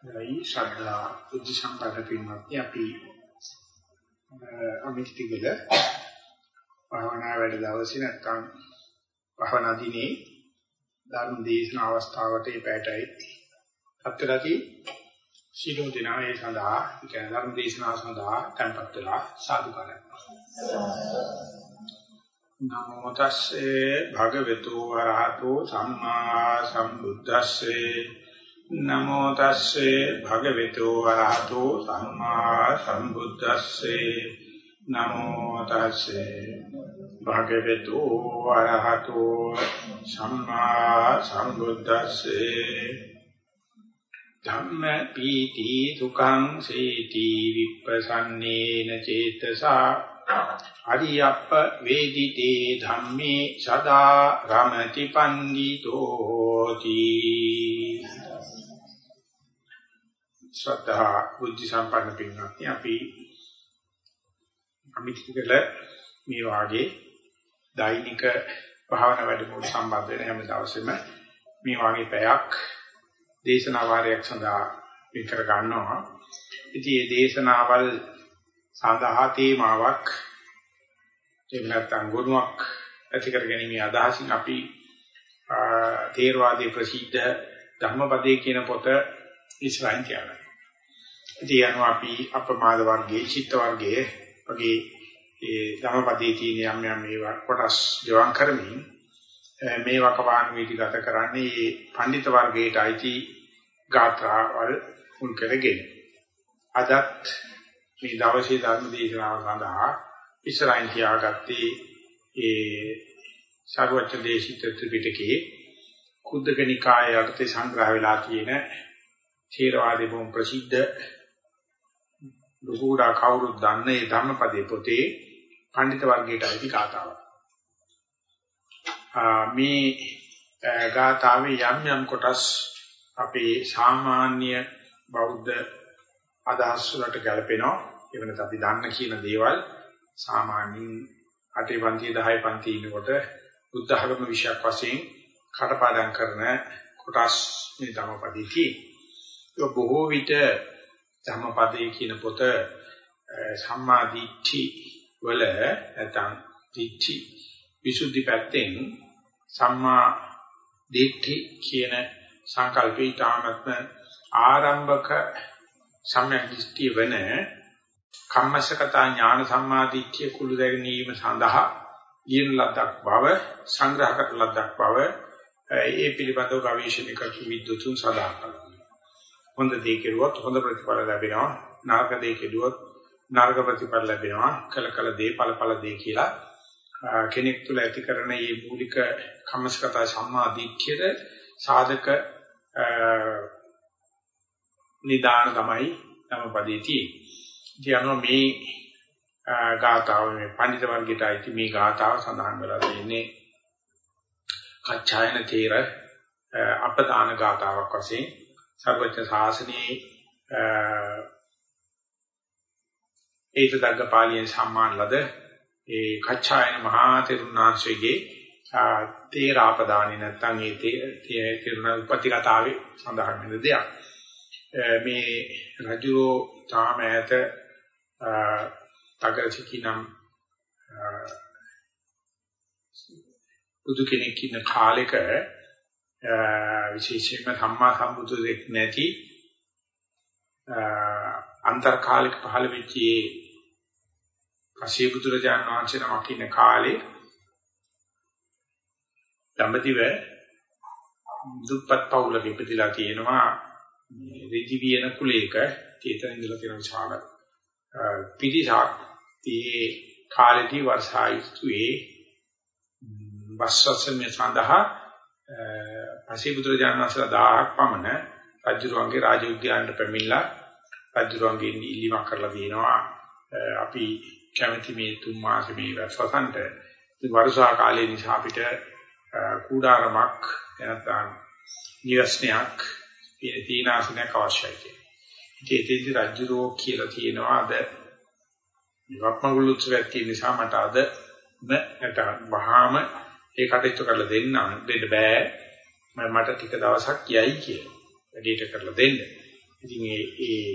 ගයි ශ්‍රද්ධා බුද්ධ සම්පන්න පින්වත්නි අපි අමිතිගල භාවනා වැඩ දවසේ නැත්නම් භාවනා දිනේ ධර්ම දේශන අවස්ථාවට මේ පැයටයි අත්තරති සීලෝ දිනායේ සඳහා කියන ධර්ම දේශනාව සඳහා tempත් වෙලා සාදු කරගන්න. නමෝ තස්සේ භගවතු වරහතෝ සම්මා සම්බුද්දස්සේ නමෝ තස්සේ භගවතු වරහතෝ සම්මා සම්බුද්දස්සේ. නමෝ තස්සේ භගවතු වරහතෝ සම්මා සම්බුද්දස්සේ. ධම්ම පීති සුඛං සේති විප්පසන්නේන චේතසා. අරියප්ප වේදිතේ ධම්මේ සදා රමති පන්දිතෝති ශ්‍රද්ධා බුද්ධ සම්පන්න පින්වත්නි අපි අමිතිකල මේ වාගේ දෛනික භාවනා වැඩමුළු සම්බන්ධ වෙන හැම දවසෙම මේ වාගේ පැයක් දේශනා වාරයක් සඳහා විතර ගන්නවා. ඉතින් මේ දේශනාවල් සඳහා තේමාවක් එහෙම නැත්නම් ගුණයක් ඇති කර ගැනීම අදහසින් අපි තේරවාදී ප්‍රසිද්ධ ධර්මපදයේ කියන පොත ඉස්රායිල් තියාගන්නවා. ඉතින් යනවා අපි අපමාද වර්ගයේ චිත්ත වර්ගයේ වගේ ඒ ධම්මපදයේ තියෙන යම් යම් මේවා කොටස් ජීවම් කරමින් මේ වකවාන වීදි ගත කරන්නේ මේ පඬිත වර්ගයට අයිති ගාථාවල් උන් කරගෙන. අදත් මේ දවසේ ධර්ම දේශනාව සඳහා ඉස්සරහින් තියාගත්තේ ඒ සාරවත්ත දේශිත ත්‍රිපිටකයේ කුද්දක නිකායේ යටතේ සංග්‍රහ වෙලා තියෙන ථේරවාදී බොහොම ප්‍රසිද්ධ ලුහුඩා කවුරුත් දන්න මේ ධම්මපදයේ පොතේ පඬිත වර්ගයට අයිති ගාතාවක්. මේ ගාතාවේ යම් යම් කොටස් අපේ සාමාන්‍ය බෞද්ධ අදහස් වලට ගැලපෙනවා. ඒ වෙනත් අපි දන්න කියන දේවල් සාමාන්‍යයෙන් අටේ පන්ති 10 පන්ති ඉන්නකොට බුද්ධ ධර්ම විෂයක් වශයෙන් කටපාඩම් කරන කොටස් මේ ධම්මපදයේ තියෙනවා. බොහෝ විට ධම්මපදයේ කියන පොත සම්මා දිට්ඨි වල නැත්නම් දිට්ඨි විසුද්ධි පැත්තෙන් සම්මා දිට්ඨි කියන සංකල්පේ තාමත්ම ආරම්භක සම්‍යක් දෘෂ්ටි වෙන කම්මසකතා ඥාන සම්මාදිට්ඨිය කුළු දැගීම සඳහා ලියන ලද්දක් බව සංග්‍රහ කර ලද්දක් බව ඒ පිළිබඳව ගවේෂණය කරපු විද්වතුන් සඳහන් කළා. හොඳ දේ කෙරුවොත් හොඳ ප්‍රතිඵල ලැබෙනවා. නරක දේ කෙරුවොත් නරක ප්‍රතිඵල ලැබෙනවා. කල කල දේ ඵල ඵල දේ කියලා. කෙනෙක් තුළ ඇති කරන මේ මූලික කම්මස්කතා සම්මාදිට්ඨියද සාධක නිදාන තමයි තමපදේ තියෙන්නේ. කියනවා මේ ගාථාව මේ පඬිත වර්ගයට අයිති මේ ගාථාව සඳහන් වෙලා තියෙන්නේ කච්චායන තේර අපදාන ගාථාවක් වශයෙන්. සර්වඥ ශාසනයේ ඒත දග්ගපාලියෙන් සම්මාන ලද ඒ කච්චායන මහා තෙරුණාංශයේ තේරාපදානි නැත්නම් ඒ තේරුණ උපති කතාවේ සඳහන් වෙන දෙයක්. මේ රජුරෝ තාම ඈත තගරචිකිනම් බුදු කෙනෙක් ඉන්න කාලෙක විශේෂයෙන්ම සම්මා සම්බුදු දෙක් නැති අන්තර්කාලික පහළ වෙච්ච කසිය බුදුරජාණන් වහන්සේ නමක් ඉන්න කාලේ දඹදිව දුප්පත් පවුලක ඉපදිලා තියෙනවා. ඍජි වියන කුලයක චේතන ඉඳලා තියෙන විශාල පිටිසක් ඒ කාලේදී වර්ෂායිතුවේ වස්සසමේ සඳහා පසිබුදුරජාණන් වහන්සේලා 1000ක් පමණ රජුරුවන්ගේ රාජ උද්‍යානයට පැමිණලා රජුරුවන්ගේ ඉල්ලීමක් කරලා තියෙනවා අපි කැමති මේ තුන් මාසෙ මේ වසන්ත වර්ෂා කාලේ නිසා අපිට කුඩාරමක් නැත්නම් නිවස්නයක් තීනාසනයක් අවශ්‍යයි කියලා. ඉතින් ඒකෙදි රජුරෝ කියලා කියනවා අද විවක්මගුල් උත්සවයක් තියෙන නිසා මට අද නැත්නම් වහාම ඒ කටයුතු කරලා දෙන්න දෙන්න බෑ මට ටික දවසක් යයි කියලා. වැඩේට කරලා දෙන්න. ඉතින් ඒ ඒ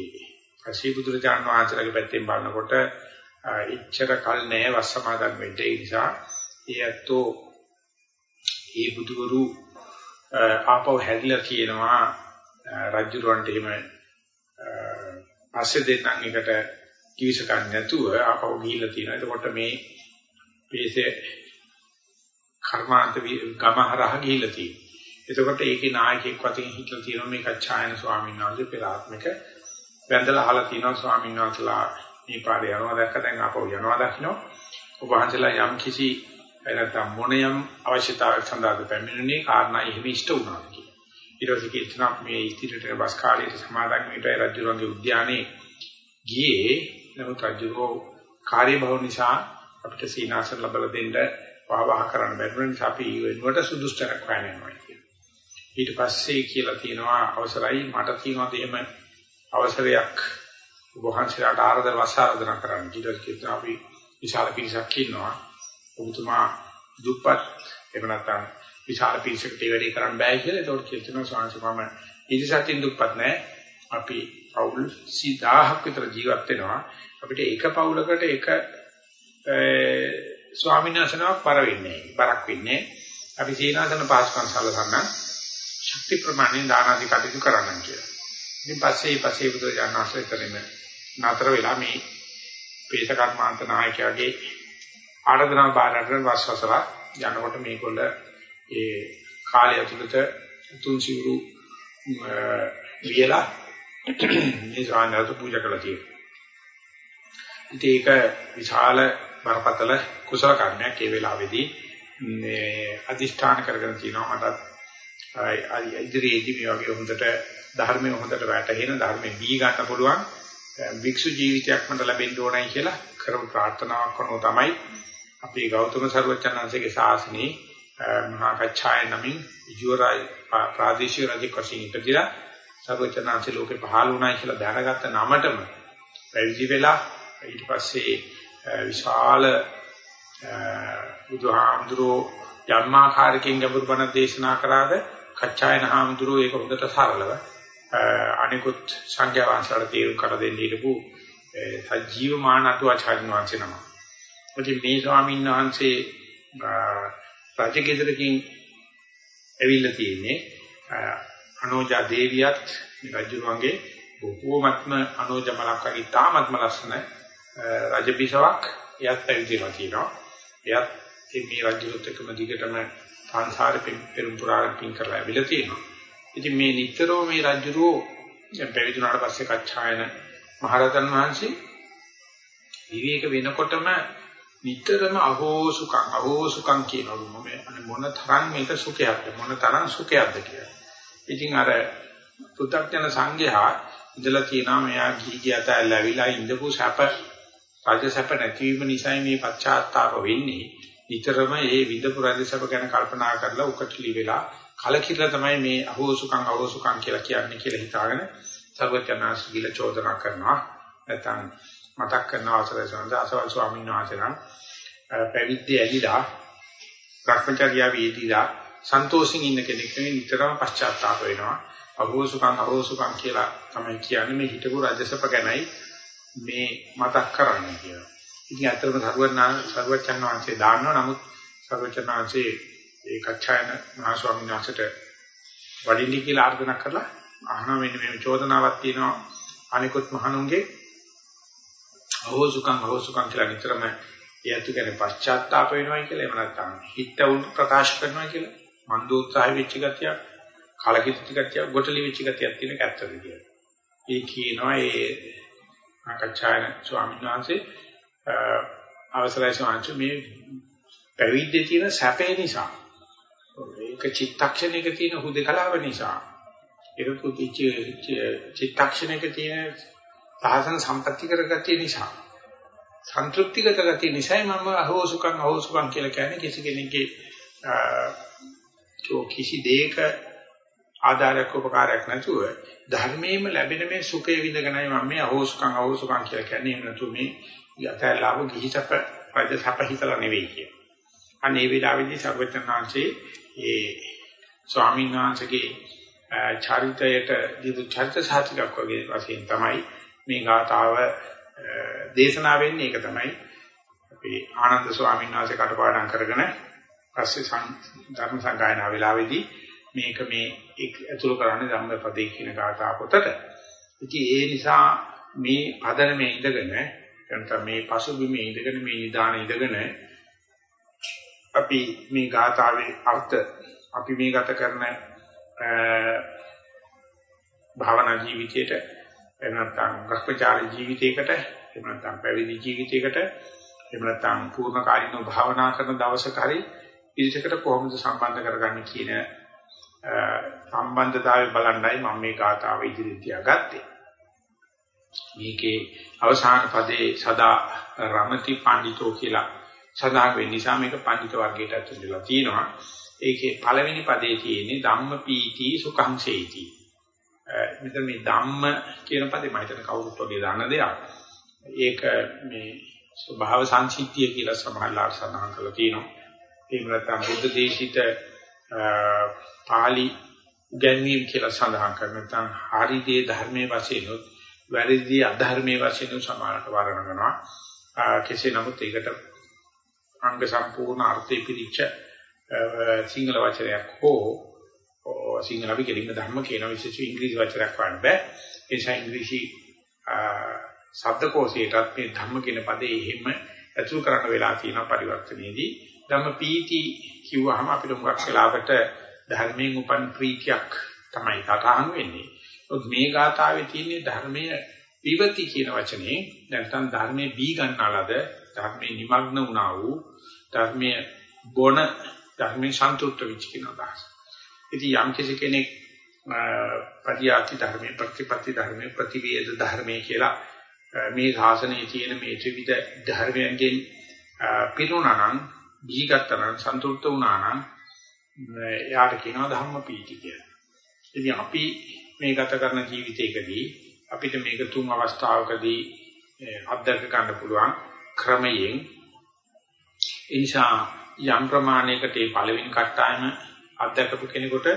කශීබුදුරජාණන් වහන්සේලාගේ පැත්තෙන් බලනකොට ඉච්ඡර කල් නැහැ වස් සමාදන් වෙන්න ඒ නිසා ඒ ඇත්තෝ ඒ බුදුවරු ආපහු හැදිලා කියනවා රජුරවන්ට එහෙම පස්සේ දෙන්නම් එකට කිවිස ගන්න නැතුව ආපහු ගිහිල්ලා තියෙනවා. එතකොට මේ පේසේ කර්මාන්ත ගමහරහ ගිහිල්ලා තියෙනවා. එතකොට ඒකේ නායකයෙක් වශයෙන් හිටලා තියෙනවා මේ කච්චායන ස්වාමීන් වහන්සේ පෙර ආත්මික වැඳලා අහලා තියෙනවා ස්වාමීන් වහන්සේලා මේ පාරේ යනවා දැක්ක දැන් ආපහු යනවා දකින්න ඔබ වහන්සේලා යම් කිසි නැත්නම් මොනියම් අවශ්‍යතාවයක් සඳහාද පැමිණෙන්නේ කාරණා එහෙම ඉෂ්ට වුණා කියලා. ඊට පස්සේ කියනවා මේ ඉතිරිට බස් කාලයේ සමාදන් වෙන්නයි රජුරන්ගේ උද්‍යානයේ ගියේ නමුත් රජුරෝ කාර්යබහුව නිසා අපිට සීනාසන ලැබලා දෙන්න වහවහ කරන්න බැරි නිසා අපි වෙනුවට සුදුස්තරක් හොයන්න යනවා කියලා. ඊට පස්සේ කියලා තියෙනවා අවසරයි මට තියෙනවා එහෙම අවසරයක් ඔබ වහන්සේලාට ආරාධන වසාරාධනා කරන්න. ඊට පස්සේ අපි විශාල පිරිසක් ඉන්නවා. ඔබතුමා දුප්පත් එහෙම නැත්නම් විශාල පිරිසකට ඒ වැඩේ කරන්න බෑ කියලා. ඒතකොට කියනවා ස්වාමීන් වහන්සේ මම ඉතිසත්ින් දුප්පත් නෑ. අපි පවුල් 10000ක් විතර ජීවත් වෙනවා. අපිට එක පවුලකට එක ස්වාමීන් වහන්සේනමක් පර වෙන්නේ. බරක් වෙන්නේ. අපි සීනාසන පාස්කම් සලසන්න ශක්ති ප්‍රමාණයෙන් දාන ආදී කටයුතු කරන්න කියලා. ඉතින් පස්සේ පස්සේ බුදු දඥාසය කරගෙන නතර වෙලා මේ පේස කර්මාන්ත නායකයාගේ ආරාධනා බාරකට වස්වසලා යනකොට මේගොල්ල ඒ කාලය ඇතුළත තුන් සිවුරු වියලා මේ සාන්දරට පූජා කළා තියෙනවා. ඉතින් ඒක විශාල බරපතල කුසල කර්මයක් ඒ වෙලාවේදී මේ අදිෂ්ඨාන කරගෙන තියෙනවා මට ඉදිරියේදී මේ වගේ හොඳට ධර්මයේ හොඳට වැටහෙන ධර්මයේ බී ගන්න පුළුවන් වික්ෂු ජීවිතයක් මට ලැබෙන්න ඕනයි කියලා කරපු ප්‍රාර්ථනාවක් කරනෝ තමයි අපේ ගෞතම සර්වචනංශගේ ශාසනයේ මහා කච්චාය නමින් යුවරයි ප්‍රාදේශීය රජෙක් වශයෙන් ඉපදිලා සර්වචනංශ ලෝකේ පහළ වුණයි කියලා දැනගත්ත නමටම පැවිදි වෙලා ඊට පස්සේ විශාල බුදුහාමුදුරෝ යම්මාකාරකින් ගැඹුරු බණ දේශනා කරාද කච්චායන හාමුදුරෝ ඒක හොඳට සරලව අනිකුත් සංඝයා වහන්සේලාට තේරුම් කර දෙන්න ඉලපු සජීවමාන අටුවාචාර්ය වහන්සේ නම. ඉතින් මේ ස්වාමීන් වහන්සේ රජකෙදරකින් ඇවිල්ලා තියෙන්නේ අනෝජා දේවියත් රජුරුවන්ගේ බොහෝමත්ම අනෝජමලක් වගේ තාමත්ම ලස්සන රජබිසවක් එයත් පැවිදිලා තියෙනවා. එයත් මේ රජුරුත් එක්කම දිගටම සංසාරේ පෙරම් පුරාණ පින් කරලා ඇවිල්ලා තියෙනවා. ඉතින් මේ නිතරම මේ රජුරෝ පැවිදුණාට පස්සේ කච්චායන මහරතන් වහන්සේ විවේක වෙනකොටම නිතරම අහෝසුකම් අහෝසුකම් කියනවලු මම මොන තරම් මේක සුඛයක්ද මොන තරම් සුඛයක්ද කියලා. ඉතින් අර පු탁ජන සංඝයා ඉඳලා කියනවා මෙයා ගිහි ගියත ඇවිල්ලා ඉඳපු සැප රජ සැප නැතිවීම නිසා මේ පශ්චාත්තාප වෙන්නේ. නිතරම මේ විඳපු රජ සැප ගැන කල්පනා කරලා උකටලි වෙලා කලකිරලා තමයි මේ අහෝසුකම් අහෝසුකම් කියලා කියන්නේ කියලා හිතාගෙන සර්වඥාස් ගිල චෝදනා කරනවා නැත්නම් මතක් කරන අවසරය සඳහා අසවල් ස්වාමීන් වහන්සේලා පැවිද්දේ ඇලිලා භ්‍රමචර්යා වේදීලා සන්තෝෂින් ඉන්න කෙනෙක් නෙවෙයි නිතරම පශ්චාත්තාප වෙනවා අහෝසුකම් අහෝසුකම් කියලා තමයි කියන්නේ මේ හිතපු රජසප ගැනයි මේ මතක් කරන්නේ කියලා. ඉතින් අතරම සර්වඥා සර්වචන් වහන්සේ දාන්නවා. නමුත් සර්වචන් වහන්සේ ඒ කච්චායන මහා ස්වාමීන් වහන්සේට වඩින්න කියලා ආර්දනා කරලා අහනවා. මෙන්න මේ චෝදනාවක් තියෙනවා. අනිකුත් මහණුන්ගේ අහෝසුකම් අහෝසුකම් කියලා නිතරම ඒත් කියන්නේ පශ්චාත්තාප වෙනවා කියලා. එහෙම නැත්නම් හිත උන් ප්‍රකාශ කරනවා කියලා. මන්දෝත්සාහය වෙච්ච ගතියක් කලකිරිච්ච ගතියක් ගොටලි වෙච්ච ගතියක් තියෙන කැත්තද කියලා. ඒ කියනවා ඒ ආකච්ඡායන ස්වාමීන් වහන්සේ අවසරයි ස්වාමීන් වහන්සේ මේ පැවිද්දේ තියෙන සැපේ නිසා ඒක චිත්තක්ෂණයක තියෙන හුදකලාව නිසා ඒක කුතිච්ච චිත්තක්ෂණයක තියෙන සාසන සම්පත්‍ති කරගතිය නිසා සන්තුෂ්ටිගත ගතිය නිසා මම අහෝසුකම් අහෝසුකම් කියලා කියන්නේ කිසි කෙනෙක්ගේ කිසි දෙයක ආධාරයක් උපකාරයක් නැතුව ධර්මයේම ලැබෙන මේ සුඛය විඳගෙනයි මම මේ අහෝසුකම් අහෝසුකම් කියලා කියන්නේ එහෙම නැතු මේ යථාලාභ ගිහිසප රජසප හිතලා නෙවෙයි කියන්නේ. අනේ වේලාවේදී සර්වඥාන්සේ ඒ ස්වාමීන් වහන්සේගේ චරිතයට දීපු චරිත සාතිකක් වගේ වශයෙන් තමයි මේ ගාතාව දේශනා වෙන්නේ ඒක තමයි අපේ ආනන්ද ස්වාමීන් වහන්සේ කටපාඩම් කරගෙන පස්සේ ධර්ම සංගායනා වෙලාවේදී මේක මේ ඇතුළු කරන්නේ ධම්මපදේ කියන ගාථා පොතට. ඉතින් ඒ නිසා මේ පදනමේ ඉඳගෙන නැත්නම් මේ පසුබිමේ ඉඳගෙන මේ නිදාන ඉඳගෙන අපි මේ ගාථාවේ අර්ථ අපි මේ ගත කරන භාවනා ජීවිතයට එහෙම නැත්නම් භ්‍රමචාරී ජීවිතයකට එහෙම නැත්නම් පැවිදි ජීවිතයකට එහෙම නැත්නම් පූර්ණ කාලිනව භාවනා කරන දවසක හරි ඉදිරියට කොහොමද සම්බන්ධ කරගන්නේ කියන සම්බන්ධතාවය බලන්නයි මම මේ ගාථාව ඉදිරියට තියාගත්තේ. මේකේ අවසාන පදේ සදා රමති පඬිතෝ කියලා සඳහන් වෙන නිසා මේක පඬිත වර්ගයට ඇතුළත් වෙලා තියෙනවා. ඒකේ පළවෙනි පදේ තියෙන්නේ ධම්ම පීති සුඛං සේති. මෙතන මේ ධම්ම කියන පදේ මම හිතන කවුරුත් වගේ දන්න දෙයක්. ඒක මේ ස්වභාව සංසිද්ධිය කියලා සමහරවල් සඳහන් කරලා තියෙනවා. එහෙම නැත්නම් බුද්ධ දේශිත පාලි ගැන්වීම කියලා සඳහන් කරන නැත්නම් හරිදී ධර්මයේ වශයෙන් උත් වැරදි අධර්මයේ වශයෙන් සමානට වර්ණනවා කෙසේ නමුත් ඒකට අංග සම්පූර්ණ අර්ථය පිළිච්ච සිංහල වචනයක් හෝ සිංහල අපි කෙලින්ම ධර්ම කියන විශේෂ ඉංග්‍රීසි වචනයක් වань බෑ. ඒ නිසා ඉංග්‍රීසි ශබ්දකෝෂයටත් මේ ධර්ම කියන පදේ එහෙම ඇතුල් කරන්න වෙලා තියෙන පරිවර්තනයේදී. ධම්ම පීති කිව්වහම අපිට මුගක් වෙලාවට ධර්මයෙන් උපන් ප්‍රීතියක් තමයි සටහන් වෙන්නේ. ඒත් මේ ගාථාවේ තියෙන ධර්මයේ විවති කියන වචනේ නැත්නම් ධර්මයේ බී ගන්නාලද ධර්මයේ නිමග්න වුණා වූ ධර්මයේ බොණ ධර්මයේ සන්තුෂ්ත වෙච්ච කියන අදහස. ඉතින් යම් කෙනෙක් පටිආති ධර්මයේ ප්‍රතිපatti ධර්මයේ ප්‍රතිවේද ධර්මයේ කියලා මේ ශාසනයේ තියෙන මේ ත්‍රිවිධ ධර්මයන්ගෙන් පිරුණා නම් බීගත්තනම් සන්තුෂ්ත වුණා නම් එයාට කියනවා ධම්මපීති කියලා. ඉතින් අපි මේ ගත කරන ජීවිතයකදී අපිට මේක තුන් අවස්ථාවකදී අත්දැක ගන්න පුළුවන් ක්‍රමයෙන් ඒ නිසා යම් ප්‍රමාණයකට මේ පළවෙනි කට්ටායම අත්දැකපු කෙනෙකුට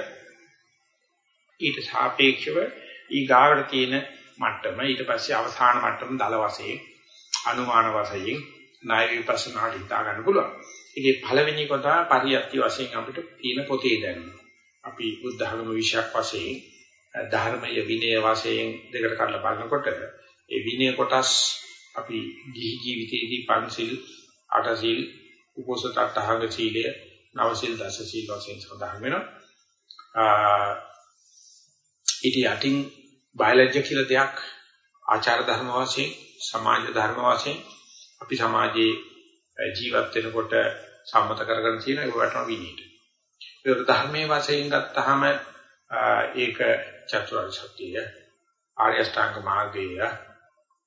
ඊට සාපේක්ෂව ඊගාවට තියෙන මට්ටම ඊට පස්සේ අවසාන මට්ටම දල වශයෙන් අනුමාන වශයෙන් ණය විපස්සනාට හිතා ගන්න පුළුවන්. ඒකේ පළවෙනි කොට පරියත්ති වශයෙන් අපිට තියෙන පොතේ දැනෙනවා. අපි බුද්ධ ධර්ම විශයක් වශයෙන් ධර්මය විනය වශයෙන් දෙකට කඩලා බලනකොට ඒ විනය කොටස් අපි ගිහි ජීවිතයේදී පංචිල් අටසිල් උපෝසත අටහඟ සීලය නවසිල් දස සීල වශයෙන් සඳහන් වෙනවා. ඊට යටින් බයොලොජි කියලා දෙයක් ආචාර ධර්ම වශයෙන් සමාජ ධර්ම වශයෙන් අපි සමාජයේ ජීවත් වෙනකොට සම්මත කරගෙන තියෙන ඒ වටම විනීත. ඒක ධර්මයේ වශයෙන් ගත්තාම ඒක චතුරාර්ය සත්‍යය ආර්ය අෂ්ටාංග මාර්ගය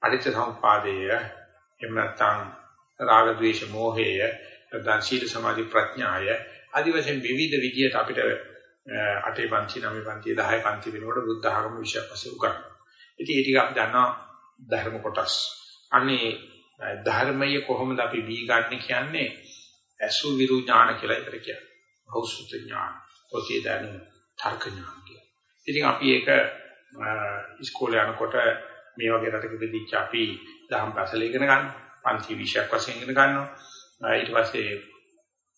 අනිත්‍ය සම්පාදය එහෙම නැත්නම් රාග ద్వේෂ මෝහය නැත්නම් සීල සමාධි ප්‍රඥාය ආදි වශයෙන් විවිධ විදියට අපිට අටේ පන්ති නවයේ පන්ති 10 පන්ති වෙනකොට බුද්ධ ආගම විශ්ය පස්සේ උගන්වනවා. ඉතින් ඒ ටික අපි දන්නවා ධර්ම කොටස්. අනේ ධර්මයේ කොහොමද අපි බී ගන්න කියන්නේ අසු විරු ඥාන කියලා ඉතර කියන්නේ. භෞසුත ඥාන, පොතේ දැනුම, තර්ක ඥාන කියලා. ඉතින් අපි ඒක ඉස්කෝලේ යනකොට මේ වගේ රටක බෙදිච්ච අපි දහම් පාසල ඉගෙන ගන්න, පන්ති විෂයක් වශයෙන් ඉගෙන ගන්නවා. ඊට පස්සේ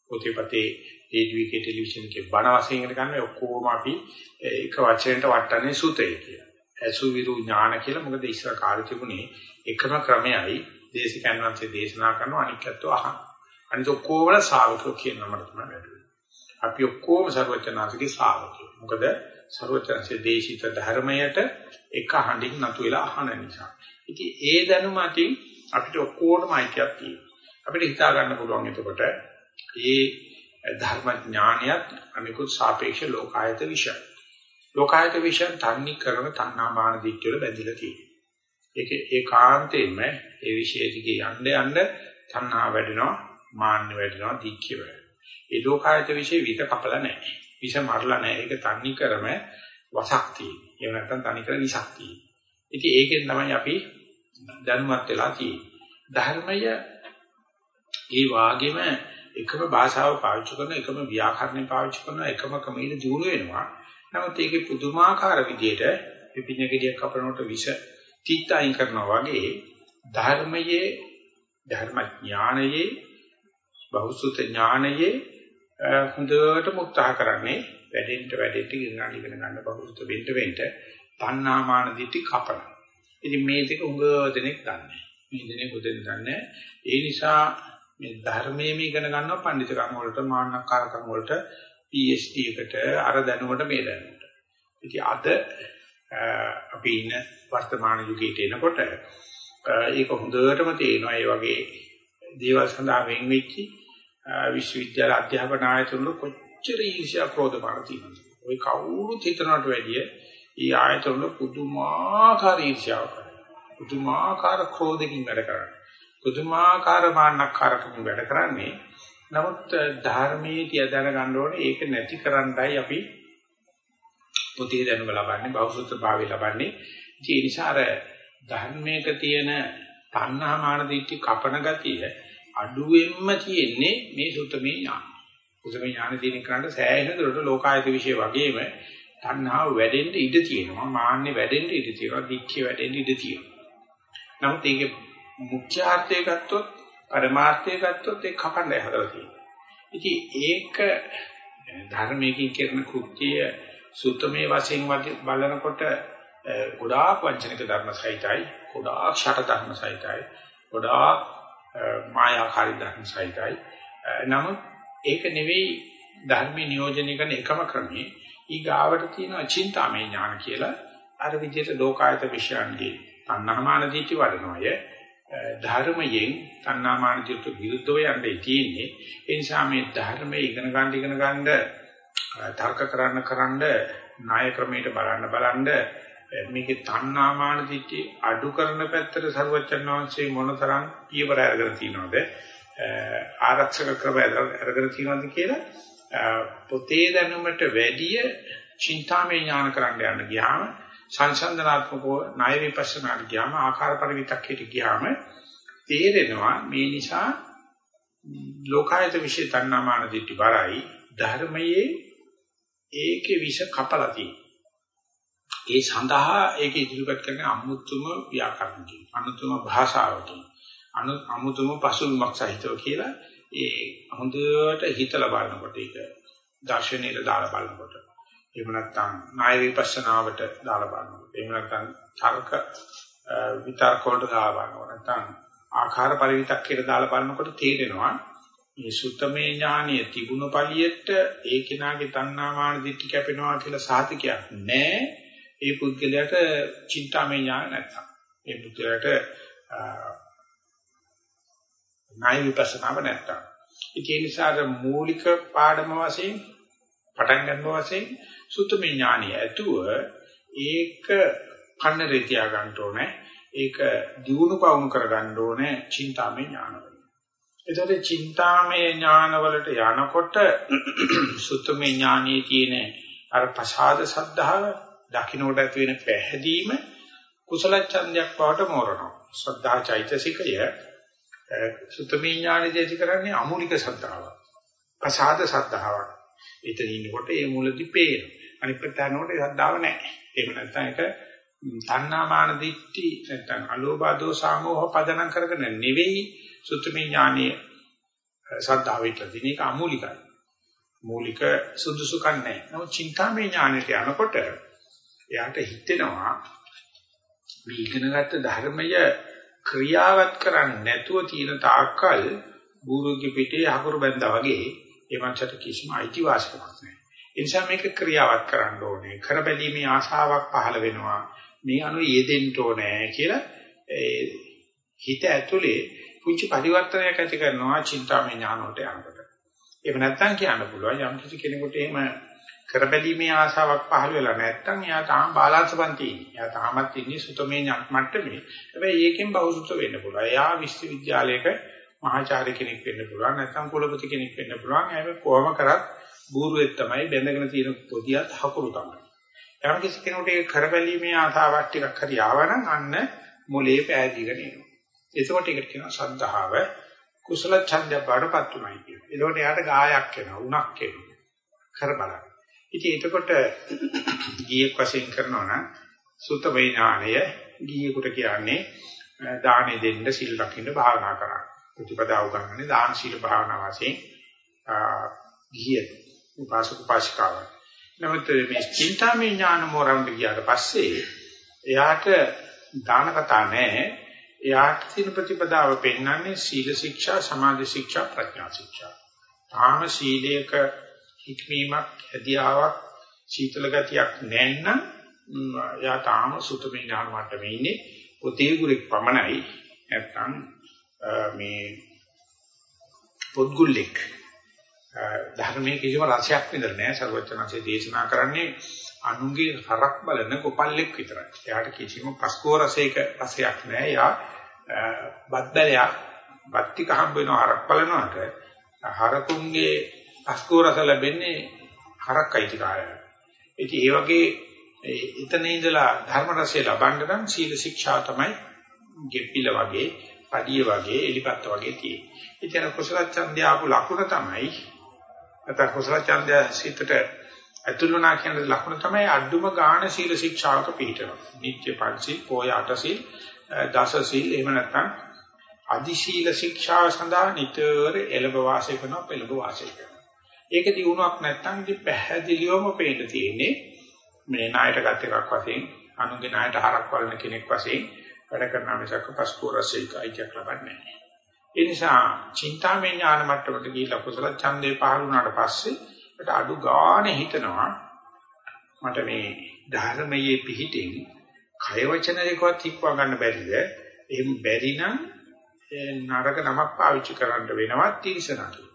පොතේ පතේ ඒඩිවිකේ ටෙලිවිෂන් එකේ බණ වශයෙන් ඉගෙන ගන්න ඔක්කොම අපි එක වචනයට වටන්නේ සුතේ කියලා. අසු විරු ඥාන කියලා මොකද ඉස්සර කාලේ තිබුණේ එකම ක්‍රමයයි දේශිකයන් වහන්සේ දේශනා කරන අනික්කත්ව අහන. අනිත් ඔක්කොම ශ්‍රාවකයෝ කියනවා මට තමයි වැටුනේ. අපි ඔක්කොම ਸਰවචනාසිකේ ශ්‍රාවකයෝ. මොකද ਸਰවචනසේ දේශිත ධර්මයට එක හඬින් නතු වෙලා අහන නිසා. ඉතින් ඒ දැනුම අතින් අපිට ඔක්කොටම අයිතියක් තියෙනවා. අපිට හිතා ගන්න පුළුවන් එතකොට ඒ ධර්ම ඥානියත් අනිකුත් සාපේක්ෂ ලෝකායත විෂය. ලෝකායත විෂය තන්නේ කරන තණ්හා මාන දිට්ඨිය වල බැඳිලා තියෙනවා. ඒක ඒකාන්තයෙන්ම ඒ විශේෂිකේ යන්න යන්න තණ්හා වැඩෙනවා මාන්න වැඩෙනවා, දික්කිය වැඩෙනවා. ඒ ලෝකායත විශේෂ විත කපලා නැහැ. විෂ මරලා නැහැ. ඒක තන්නේ කරම වසක් තියෙන්නේ. එහෙම නැත්නම් තනි කර විසක් තියෙන්නේ. ඉතින් ඒකෙන් තමයි අපි දැනුවත් වෙලා තියෙන්නේ. ධර්මය ඒ වාගේම එකම භාෂාව පාවිච්චි කරන එකම ව්‍යාකරණය පාවිච්චි කරන එකම ක්‍රමයකට දියුණු වෙනවා. නමුත් ඒකේ පුදුමාකාර විදියට පිපිඤ්ඤ ගෙඩියක් කපනකොට විෂ තීත්‍යයින් කරනවා වගේ ධර්මයේ ධර්ම ඥානයේ බෞසුත ඥානයේ හොඳට මුක්තහ කරන්නේ වැඩෙන්න වැඩෙන්න ඉගෙන ඉගෙන ගන්න බෞසුත වෙන්න වෙන්න තණ්හාමාන දිටි කපන. ඉතින් මේ දෙක උඟ දෙනෙක් දන්නේ. මේ දෙනේ බුදෙන් දන්නේ. ඒ නිසා මේ ධර්මයේ මේ ඉගෙන ගන්නවා පඬිතුකම් වලට මාන්නකාරකම් වලට PhD එකට අර දැනුමට මේ දැනුමට. ඉතින් අද අපි ඉන්න වර්තමාන යුගයට එනකොට ඒක හොඳටම තේරෙනවා ඒ වගේ දේවල් සඳහා වෙන් වෙච්චි විශ්වවිද්‍යාල අධ්‍යාපන ආයතන වල කොච්චර ඊර්ෂ්‍යා ක්‍රෝධ බල තියෙනවද? ওই කවුරුත් හිතනවට වැඩිය ඊ ආයතන වල පුදුමාකාර ඊර්ෂ්‍යාවක් පුදුමාකාර ක්‍රෝධකින් වැඩ කරන්නේ. පුදුමාකාර මාන්නකාරකමින් වැඩ කරන්නේ. නමුත් ධර්මයේ තිය දැනගන්න ඕනේ ඒක නැති කරන්නයි අපි පොතේ දැනුම ලබන්නේ බෞද්ධ භාවය ලබන්නේ. ඒ නිසා අර ධර්මයක තියෙන තණ්හා මාන දිට්ඨි කපන ගතිය අඩුවෙන්ම තියෙන්නේ මේ සුතමේ ඥාන. සුතමේ ඥාන දින කරාට සෑහෙන දුරට ලෝකායත විශ්ය වගේම තණ්හාව වැඩෙන්න ඉඩ තියෙනවා. මාන්නේ වැඩෙන්න ඉඩ තියෙනවා. දික්ඛිය වැඩෙන්න ඉඩ තියෙනවා. නමුත් ඒකේ මුඛ්‍යාර්ථය ගත්තොත් පරමාර්ථය ගත්තොත් ඒක කපන්නයි හදලා තියෙන්නේ. ඉතින් ඒක ධර්මයේ කරන කෘත්‍යය සුතමේ වශයෙන් බලනකොට ගොඩාක් වංචනික ධර්ම සහිතයි, ගොඩාක් ෂට ධර්ම සහිතයි, ගොඩාක් මායාකාරී ධර්ම සහිතයි. නමුත් ඒක නෙවෙයි ධර්මී නියෝජනය කරන එකම ක්‍රමයේ. ඊගාවට තියෙන චින්තාමය ඥාන කියලා. අර විදිහට ලෝකායත විශ්යන්ගේ තණ්හාමාන දිටි වඩනෝය ධර්මයෙන් තණ්හාමාන දිටි විරුද්ධව යන්නේ තියෙන්නේ. ඒ නිසා මේ ධර්මයේ ඉගෙන ගන්න ඉගෙන ගන්න තර්ක කරන්න කරන්න ණය ක්‍රමයට බලන්න බලන්න මේකේ තණ්හාමාන දිටි අඩු කරන පැත්තට සරුවචන් වහන්සේ මොනතරම් පියවර අරගෙන තියනවද? ආරක්ෂක ක්‍රම අරගෙන තියනවද කියලා? පොතේ දැනුමට වැඩිය චින්තාමය ඥාන කරන්න යන්න ගියාම සංසන්දනාත්මකව ණය විපස්සනාට ගියාම ආකාර පරිවිතක්කයට ගියාම තේරෙනවා මේ නිසා ලෝකායත විශ්ේ තණ්හාමාන දිටි බරයි ධර්මයේ ඒකේ විෂ කපලා ඒ සඳහා ඒක ඉදිරිපත් කරන අමුතුම ව්‍යාකරණකින් අමුතුම භාෂාවකින් අමුතුම පසුබිමක් සහිතව කියලා ඒ හොඳට හිතලා බලනකොට ඒක දර්ශනීය දාලා බලනකොට එහෙම නැත්නම් ණය විපස්සනාවට දාලා බලනවා. එහෙම නැත්නම් තර්ක විතර්ක වලට දාලා බලනවා. නැත්නම් ආකාර පරිවිතක්කයට දාලා බලනකොට තේරෙනවා මේ සුත්තමේ ඥානිය තිබුණ පළියට ඒ කෙනාගේ තණ්හාමාන දිට්ඨි කැපෙනවා කියලා සාතිකයක් නැහැ. ඒ පුද්ගලයාට චින්තාමය ඥාන නැත්තම්. ඒ පුද්ගලයාට ණය විපස්සනාව නැත්තම්. ඒ නිසා මූලික පාඩම වශයෙන් පටන් ගන්න වශයෙන් සුතම ඥානිය ඇතුව ඒක කන්නරේ තියා ගන්න ඕනේ. ඒක දියුණු පවුණු කර ගන්න ඕනේ චින්තාමය ඥානවල. ඒතකොට චින්තාමය ඥානවලට යනකොට සුතම ඥානියේ තියෙන අර ප්‍රසාද සද්ධාව දකින්නට ඇති වෙන පැහැදීම කුසල ඡන්දයක් බවට මෝරනවා. ශ්‍රද්ධා චෛතසිකය සුතමේ ඥානෙදී කරන්නේ අමූලික ශ්‍රද්ධාවක්. ප්‍රසාද ශ්‍රද්ධාවක්. එතන ඉන්නකොට ඒ මූලදි පේනවා. අනිත් පැත්තට යනකොට ශ්‍රද්ධාව නැහැ. එහෙම නැත්නම් ඒක තණ්හාමාන දිට්ඨි නැත්නම් අලෝභ දෝස ආමෝහ පදනම් කරගෙන නෙවෙයි සුත්‍රමේ ඥානීය ශ්‍රද්ධාවට දින එක අමූලිකයි. මූලික සුදුසුකම් නැහැ. නමුත් චින්තාමේ ඥානයට යනකොට එයාට හිතෙනවා මේ ඉගෙනගත්ත ධර්මය ක්‍රියාවත් කරන්නේ නැතුව තියෙන තාක්කල් ගුරුගේ පිටේ අකුරු බැඳා වගේ ඒ මනසට කිසිම අයිතිවාසිකමක් නැහැ. ඒ නිසා මේක ක්‍රියාවත් කරන්න ඕනේ. කරබැලීමේ ආශාවක් පහළ වෙනවා. මේ අනුව යෙදෙන්න ඕනේ කියලා හිත ඇතුලේ පුංචි පරිවර්තනයක් ඇති කරනවා චින්තාමය ඥාන වලට යනකොට. එහෙම නැත්නම් කියන්න පුළුවන් යම් කිසි කෙනෙකුට එහෙම කරබැලීමේ ආශාවක් පහළ වෙලා නැත්නම් එයා තාම බාලාංශපන්ති ඉන්නේ. එයා තාමත් ඉන්නේ සුතමේ මට්ටමේ. හැබැයි ඒකෙන් බහුසුත වෙන්න පුළුවන්. එයා විශ්වවිද්‍යාලයක මහාචාර්ය කෙනෙක් වෙන්න පුළුවන්. නැත්නම් කුලපති කෙනෙක් වෙන්න පුළුවන්. හැබැයි කොහොම කරත් බూరుවෙක් තමයි බැඳගෙන තියෙන පොදියත් හකුරු තමයි. යම් කිසි කෙනෙකුට ඒ කරබැලීමේ ආසාවක් ටිකක් හරි ආවනම් අන්න මොලේ පෑදීගෙන එනවා. එතකොට ඒකට කියනවා ශ්‍රද්ධාව කුසල ඡන්දය බාඩපත් උනායි කියනවා. එතකොට එයාට ගායක් එනවා, උණක් එනවා. කර බලන්න. ඉතින් එතකොට ගියෙක් වශයෙන් කරනවා නම් සුත වේඥාණය ගියෙකුට කියන්නේ දානෙ දෙන්න සිල් රකින්න භාවනා කරන්න. ප්‍රතිපදාව ගන්නනේ දාන සීල භාවනා වශයෙන් ගිය උපාසක උපාසිකාව. නමුත් මේ චින්තාමය ඥාන මෝරවන්න ගියාට පස්සේ එයාට දාන කතා නැහැ. එයාට තියෙන ප්‍රතිපදාව පෙන්වන්නේ සීල ශික්ෂා, සමාධි ශික්ෂා, ප්‍රඥා ශික්ෂා. තාම සීලයක හික්මීමක්, හැදියාවක්, සීතල ගතියක් නැත්නම් එයා තාම සුතමේ ඥාන මට්ටමේ ඉන්නේ. පොතේ ගුරෙක් පමණයි. නැත්තම් මේ පොත්ගුල්ලෙක් ධර්මයේ කිසිම රසයක් විතර නෑ සර්වචනanse දේශනා කරන්නේ අනුගේ හරක් බලන කොපල්ලෙක් විතරයි. එයාට කිසිම පස්කෝ රසයක රසයක් නෑ. එයා බද්දලයක් බත්තික හම්බ වෙන හරක් බලනවාට හරකුන්ගේ පස්කෝ රස ලැබෙන්නේ හරක් අයිතිකාරය. ඉතින් ඒ වගේ එතන ඉඳලා ධර්ම රසය ලබන්න නම් සීල ශික්ෂා තමයි ගෙප්පිල වගේ, පඩිය වගේ, එලිපත්ත වගේ තියෙන්නේ. ඉතින් කුසල ඡන්දය ආපු ලකුණ තමයි නැත්නම් කුසල ඡන්දය සිතට ඇතුළුනා කියන ලකුණ තමයි අඩුම ගාණ සීල ශික්ෂාවක පිළිටනවා. නිත්‍ය පංචශීල, පොය අටශීල, දසශීල එහෙම නැත්නම් අදි සීල ශික්ෂාව සඳහා නිතර එළඹ වාසය කරනවා, පෙළඹ වාසය කරනවා. ඒක දිනුවක් නැත්නම් ඉතින් පැහැදිලිවම පේන්න තියෙන්නේ මේ ණයට ගත් එකක් වශයෙන් අනුගේ ණයට හරක් වළන කෙනෙක් වශයෙන් වැඩ කරන මිසක පස්කෝරසෙක අයිතියක් ලබන්නේ නැහැ. ඒ නිසා චින්තාමය ඥාන මට්ටමට ගිහිල්ලා කුසල ඡන්දේ පහළ වුණාට පස්සේ ඒකට අඩු ගානේ හිතනවා මට මේ ධර්මයේ පිහිටින් කය වචන දෙකවත් හික්වා ගන්න බැරිද? එහෙම බැරි නම් නරක නමක් පාවිච්චි කරන්න වෙනවා තීසනට.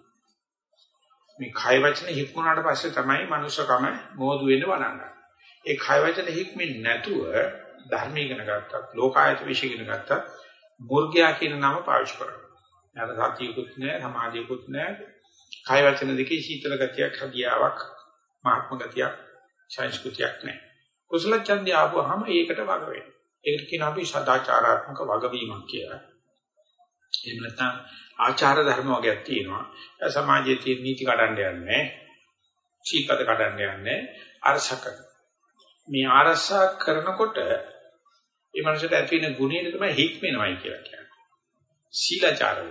මේ කය වචන හික්මුණාට පස්සේ තමයි මනුෂ්‍යකම මෝදු වෙන්න වඩන්නේ. ඒ කය වචන හික්මෙන්නේ නැතුව ධර්ම ඉගෙන ගත්තත් ලෝකායත විශ්ය ඉගෙන ගත්තත් මුර්ගයා කියන නම පාවිච්චි කරනවා. යාට සතියකුත් නැහැ සමාධියකුත් නැහැ. කය වචන දෙකේ සීතල ගතියක් හදියාවක් මාත්ම ගතියක් සංස්කෘතියක් නැහැ. කුසල ඡන්දය ආවම ඒකට වග වෙනවා. ඒකට කියන අපි සදාචාරාත්මක වගවීමක් කියලා. එහෙම නැත්නම් ආචාර ධර්ම වගේක් තියෙනවා. සමාජයේ තියෙන නීති කඩන්න යන්නේ, සීපද කඩන්න යන්නේ, අරසකන. මේ ආරස්සා කරනකොට ඒ මනසට ඇති වෙන ගුණය තමයි හික්මෙනවයි කියලා කියන්නේ. සීලාචාරය.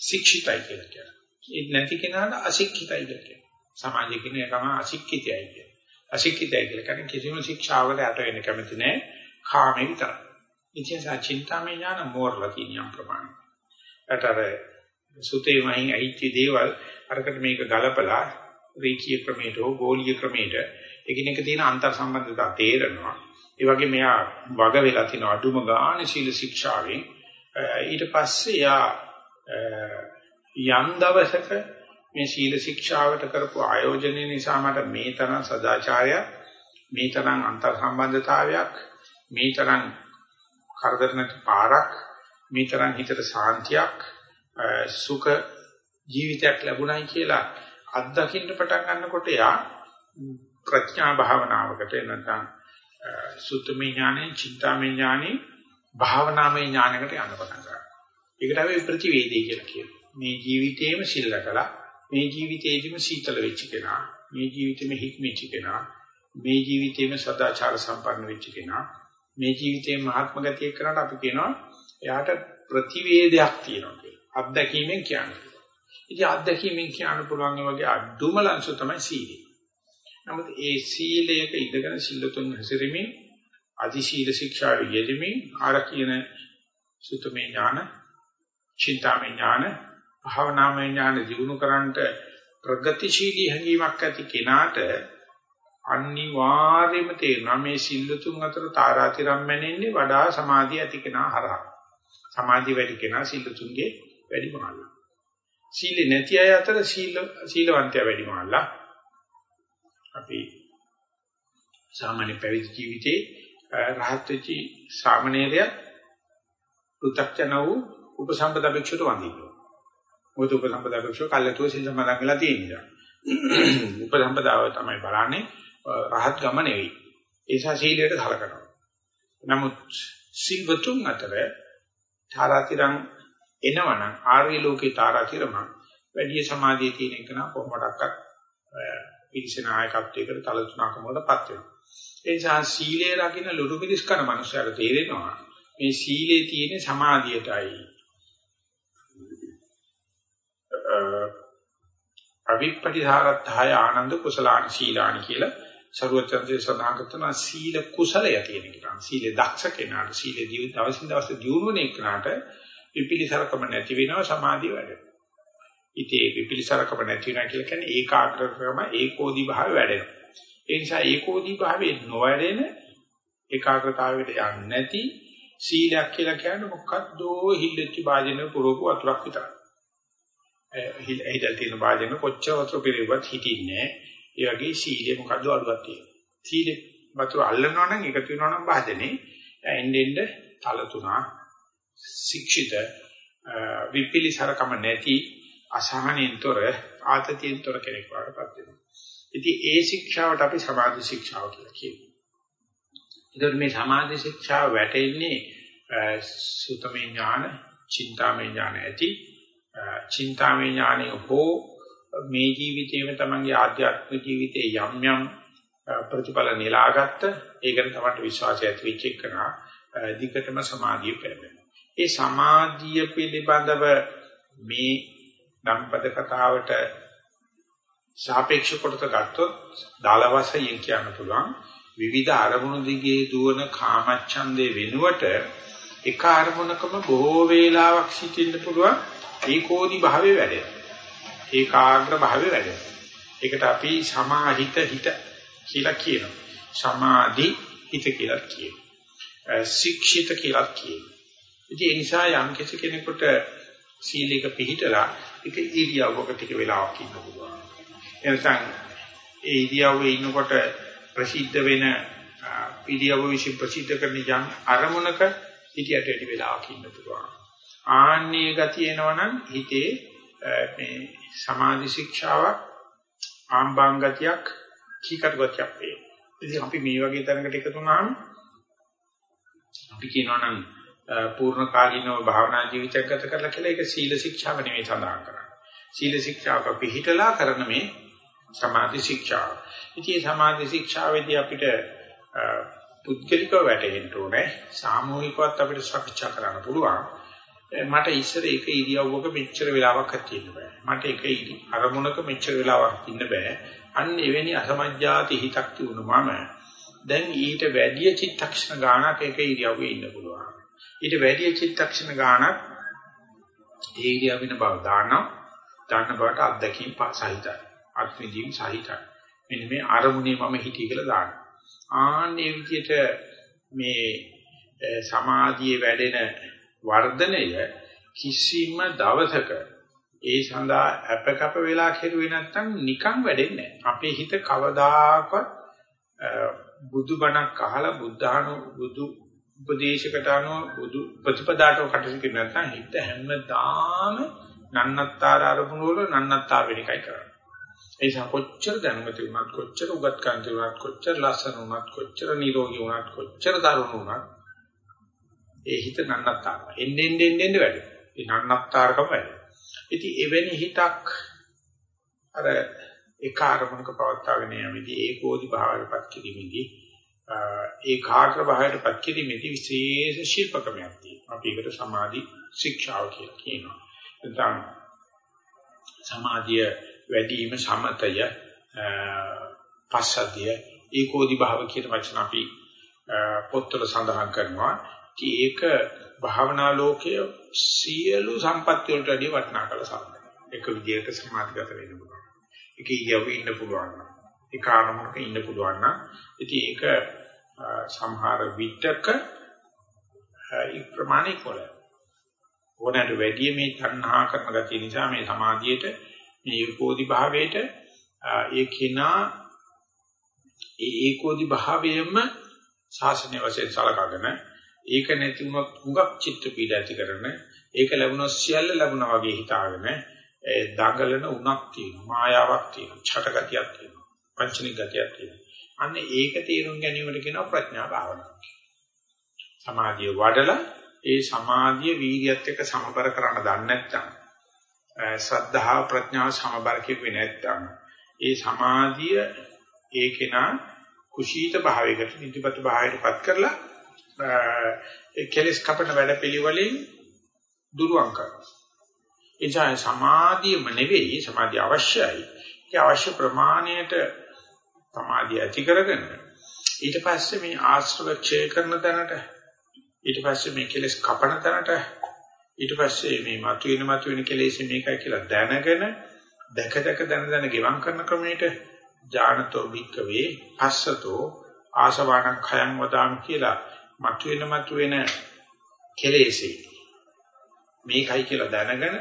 ශික්ෂිතයි කියලා කියන්නේ. ඒ නැති කෙනාට අශික්ෂිතයි කියලා කියනවා. සමාජයේ කෙනෙක් එකම අශික්ෂිතයි කියලා. අශික්ෂිතයි කියලා කියන්නේ කිසිම ශික්ෂාවකට යට වෙන්න කැමති නැහැ. කාමේ විතරයි. ඉතින් සාචින්තාමය ඥාන මෝරලා තියෙන ප්‍රමාණය. ඒතර සුතේ වහින් අයිච්ච දේවල් අරකට මේක ගලපලා රීකී ක්‍රමයට හෝ ගෝලීය ක්‍රමයට එකිනෙක තියෙන අන්තර් සම්බන්ධතා තේරෙනවා. ඒ වගේ මෙයා වග වෙලා තියෙන අඩුම ගාන සීල ශික්ෂාවෙන් ඊට පස්සේ යා යම් දවසක මේ සීල ශික්ෂාවට කරපු ආයෝජනය නිසා මට මේ තරම් සදාචාරයක් මේ තරම් අන්තර් සම්බන්ධතාවයක් මේ තරම් කරදර නැති පාරක් මේ තරම් හිතට සාන්තියක් සුඛ ජීවිතයක් ලැබුණයි කියලා අත්දකින්න පටන් ගන්නකොට යා ප්‍රඥා භාවනාවකට නැත්නම් සුත්තමේ ඥානෙ, චින්තාමේ ඥානෙ, භාවනාමේ ඥානකට යන්න පටන් ගන්නවා. ඒකට අපි ප්‍රතිවේදී කියලා කියනවා. මේ ජීවිතේම සිල්ලකලා, මේ ජීවිතේදිම සීතල වෙච්ච කෙනා, මේ ජීවිතේම හික්මිච්ච කෙනා, මේ ජීවිතේම සදාචාර සම්පන්න වෙච්ච කෙනා, මේ ජීවිතේ මහත්ම ගතිය කරනට අපි කියනවා එයාට ප්‍රතිවේදයක් තියෙනවා කියලා. අත්දැකීමෙන් කියන්නේ. ඉතින් අත්දැකීමෙන් කියන්න පුළුවන් වගේ අඩුම ලංශ තමයි සීලය. නමුත් ඒ සීලයක ඉඳගෙන සිල්ලතුන් හැසිරීමේ අදි සීල ශික්ෂා යෙදෙමින් ආර කියන සුතමේ ඥාන, චින්තාමේ ඥාන, භාවනාමේ ඥාන දිනු කරන්නට ප්‍රගතිශීලී හැඟීමක් ඇති කෙනාට අනිවාර්යයෙන්ම තේරෙනවා මේ සිල්ලතුන් අතර තාරාතිරම් මැනෙන්නේ වඩා සමාධිය ඇති කෙනා හරහා. සමාධිය වැඩි කෙනා සිල්ලතුන්ගේ වැඩි මහල්ලා. සීල නැති අය අතර සීල සීලවන්තයා වැඩි මහල්ලා. අපි සාමාන්‍ය පැවිදි ජීවිතේ රහත් වෙච්ච සාමණේරය පෘථග්ජන වූ උපසම්පදා භික්ෂුවට වඳිනවා. මොකද උපසම්පදා භික්ෂුව කල්යතුව සිල් සමාදන් වෙලා තියෙන නිසා. උපසම්පදාව තමයි බලන්නේ රහත් ගම නෙවෙයි. ඒ නිසා සීලයට සලකනවා. නමුත් සිල්වතුන් අතර තාරාතිරම් එනවනම් ආර්ය ලෝකේ තාරාතිරම වැඩි සමාධිය තියෙන එක නම් කොහොමඩක්වත් පිරිස නායකත්වයකට තල තුනකම වලපත් වෙනවා. ඒ නිසා සීලය රකින්න ලුඩු පිළිස් කරන මනුස්සයර තේරෙනවා මේ සීලේ තියෙන සමාධියටයි අවිප්පටිහාරත්හය ආනන්ද කුසලාන සීලානි කියලා සරුවචන්සේ සඳහන් කරනවා සීල කුසලය කියන එක. සීලේ දක්ෂ කෙනාට සීලේ දියුණු දවසින් දවස දියුණුවන එකට විපිලිසරකම නැති වෙනවා සමාධිය වැඩෙනවා. ඉතින් විපිලිසරකම නැති වෙනවා කියලා කියන්නේ ඒකාග්‍රකම ඒකෝදි භාවය වැඩෙනවා. ඒ නිසා ඒකෝදි භාවයේ නොවැඩෙන ඒකාග්‍රතාවයට යන්නේ නැති සීලයක් කියලා කියන්නේ මොකක්දෝ හිල්ලෙච්ච වාජන පුරෝපු වතුරක් විතරයි. හිතල් තියෙන වාජන කොච්චර වතුර පිරෙවත් හිටින්නේ ඒ වගේ සීලෙ මොකද්ද අඩුවක් තියෙනවා. සීලෙ වතුර අල්ලනවා නම් එකතු වෙනවා නම් වාදනේ එන්නෙන්ද තල තුනා ශික්ෂිත විපිලිසරකම නැති අසහනෙන්තර ආතතියෙන්තර කෙනෙක් වඩපත් වෙනවා. ඉතින් ඒ ශික්ෂාවට අපි සමාධි ශික්ෂාව කියලා කියනවා. ඒකට මේ සමාධි ශික්ෂාව වැටෙන්නේ සුතමේ ඥාන, චින්තාමේ ඥාන ඇති, චින්තාමේ ඥානෙ හෝ මේ ජීවිතේම තමන්ගේ ආධ්‍යාත්මික ජීවිතේ යම් යම් ප්‍රතිඵල නෙලාගත්ත ඒකට තමයි විශ්වාසය ඇති වෙච්ච එකනා දිගටම සමාධිය පෙරදෙනවා. ඒ සමාධිය පිළිබඳව මේ ධම්පද කතාවට සාපේක්ෂ කොටස ගත්තොත් දාලවසයෙන් කියන්න පුළුවන් විවිධ අරමුණු දිගේ දුවන කාමච්ඡන්දේ වෙනුවට එක අරමුණකම බොහෝ වේලාවක් සිටින්න පුළුවන් ඒකෝදි භාවයේ වැඩෙන. ඒකාග්‍ර භාවයේ වැඩෙන. ඒකට අපි සමාහිත හිත කියලා කියනවා. සමාධි හිත කියලා කියනවා. ශික්ෂිත කියලා කියනවා. ඉතින් ඒ නිසා යම් කෙනෙකුට සීලයක පිළිහිටලා ඒක ඉරියව්වක ටික වෙලාවක් ඉන්න පුළුවන්. එනසම් ඒ ඉරියව්වේ ඉන්නකොට ප්‍රසිද්ධ වෙන ඉරියව්ව විසින් ප්‍රසිද්ධ කරන යම් අරමුණක හිතියට වැඩි වෙලාවක් ඉන්න පුළුවන්. ආන්නේ ගතිය එනවනම් හිතේ මේ සමාධි ශික්ෂාවක් ආම්බාං ගතියක් කීකට ගතියක් වේ. ඉතින් අපි මේ වගේ තැනකට එකතු වුණාම අපි කියනවා නම් පූර්ණ කාලීනව භාවනා ජීවිතයක් ගත කරලා කියලා ඒක සීල ශික්ෂාව නෙවෙයි සඳහන් කරන්නේ. සීල ශික්ෂාවක පිළිහිටලා කරන මේ සමාධි ශික්ෂාව. ඉතින් සමාධි ශික්ෂාවේදී අපිට පුද්ගලිකව වැටෙන්න ඕනේ. සාමූහිකවත් අපිට සාකච්ඡා කරන්න පුළුවන්. මට ඉස්සර එක ඉරියව්වක මෙච්චර වෙලාවක් හිටින්න බෑ. මට එක අරමුණක මෙච්චර වෙලාවක් ඉන්න බෑ. අන්න එවැනි අසමජ්ජාති හිතක් තියුණු මම දැන් ඊට වැඩි චිත්තක්ෂණ ගානක් එක ඉරියව්වේ ඉන්න පුළුවන්. ඊට වැඩි චිත්තක්ෂණ ගානක් ඒ ඉරියව්වින බව දානවා. දාන්න බවට අත්දැකීම් සහිතයි. අත්විඳීම් සහිතයි. මෙන්න මේ අරමුණේ මම හිටිය කියලා දානවා. ආන්නේ විදිහට මේ සමාධියේ වැඩෙන වර්ධනය කිසිම දවසක ඒ සඳහා අපකප වෙලා කෙරුවේ නැත්නම් නිකන් වැඩෙන්නේ නැහැ. අපේ හිත කවදාකවත් බුදුබණක් අහලා බුද්ධානු බුදු උපදේශකට අනුව බුදු ප්‍රතිපදාට කටයුතු කරන්නේ නැත්නම් හිත හැමදාම නන්නත්තර අරමුණු වල නන්නත්තර වෙන එකයි කරන්නේ. ඒ නිසා කොච්චර දැනුම තිබුණත් කොච්චර උගත්කම් තිබුණත් කොච්චර ලස්සන වුණත් කොච්චර නිරෝගී වුණත් කොච්චර දරුණු වුණත් ඒ හිත නන්නත්තාරම. එන්නේ එන්නේ එන්නේ වැඩි. ඒ නන්නත්තාරකම වැඩි. ඉතින් එවැනි හිතක් අර එක අරමුණක පවත්වාගෙන යෑමේදී ඒකෝදි භාවයටපත් කිරීමේදී ඒකාග්‍ර භාවයටපත් කිරීමේදී විශේෂ ශිල්පකමක් තියෙනවා. අපි ඒකට සමාධි ශික්ෂාව කියලා කියනවා. නැත්නම් සමාධිය වැඩිම සමතය පස්සද්ධිය ඒකෝදි භාව කියන වචන අපි පොත්වල සඳහන් කරනවා. ඒක භාවනා ලෝකයේ සියලු සම්පත්‍ය වලට වැඩිය වටිනා කළ සම්පත. එක විදියකට සමාධිගත වෙන්න පුළුවන්. ඒක ඉයව ඉන්න පුළුවන්. ඒ කාරණාවක ඉන්න පුළුවන් නම් ඉතින් ඒක සමහර විටක ඒ ප්‍රමාණික වල ඕනෑමට වැඩි මේ තණ්හා කරන ගතිය නිසා මේ සමාධියට මේ ඒකෝදි භාවයට ඒ කිනා ඒ ඒකෝදි භාවයෙන්ම ශාසනය වශයෙන් සලකගෙන ඒක නැති වුණොත් හුඟක් චිත්ත පීඩ ඇති කරන ඒක ලැබුණොත් සියල්ල ලැබුණා වගේ හිතාගෙන ඒ දඟලන උණක් තියෙනවා මායාවක් තියෙනවා ඡටගතියක් තියෙනවා පංචනික ගතියක් තියෙනවා. අන්න ඒක තේරුම් ගැනීමට කියනවා ප්‍රඥා භාවනාව සමාධිය වඩලා ඒ සමාධිය වීර්යයත් එක්ක සමබර කරන්න දන්නේ නැත්නම් ශ්‍රද්ධාව ප්‍රඥාව සමබර කෙරුවේ නැත්නම් ඒ සමාධිය ඒ කෙනා කුසීත භාවයකට නිදිපත භාවයකටපත් කරලා ඒ කෙලස් කපන වැඩපිළිවෙලින් දුරුවන් කරනවා. එනිසා සමාධියම නෙවෙයි සමාධිය අවශ්‍යයි. ඒ අවශ්‍ය ප්‍රමාණයට සමාධිය ඇති කරගෙන ඊට පස්සේ මේ ආශ්‍රව ඡය කරන තැනට ඊට පස්සේ මේ කෙලස් කපන තැනට ඊට පස්සේ මේ මතුවෙන මතුවෙන කෙලෙස් මේකයි කියලා දැනගෙන දැක දැක දැන දැන ගෙවම් කරන ක්‍රමයට ඥානතෝ භික්කවේ පස්සතෝ ආසවාණං khයං වදාම් කියලා මතුවෙන මතුවෙන කෙලෙසි මේකයි කියලා දැනගෙන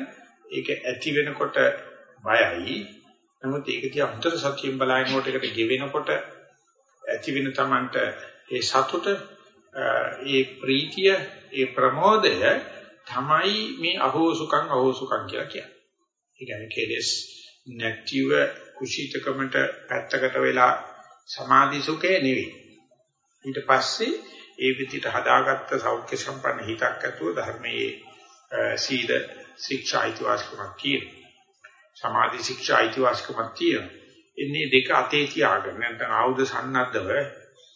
ඒක ඇති වෙනකොට බයයි නමුත් ඒක දිහා හොඳට සතියෙන් බලනකොට ඒකට ගෙවෙනකොට ඇති වෙන Tamanට ඒ සතුට ඒ ප්‍රීතිය ඒ ප්‍රමෝදය තමයි මේ අහෝසුකම් අහෝසුකම් කියලා කියන්නේ. ඒ කියන්නේ කෙලෙස් නැතිව කුසීතකමට පැත්තකට වෙලා සමාධි සුඛේ නෙවෙයි. ඊට පස්සේ ඒ විදිහට හදාගත්ත සෞඛ්‍ය සම්පන්න හිතක් ඇතුව ධර්මයේ සීල ශික්ෂා අයිතිවාසිකමක් තියෙනවා. සමාධි ශික්ෂා අයිතිවාසිකමක් තියෙනවා. එන්නේ දෙක අතේ තියාගෙන නැත්නම් ආයුධ සන්නද්ධව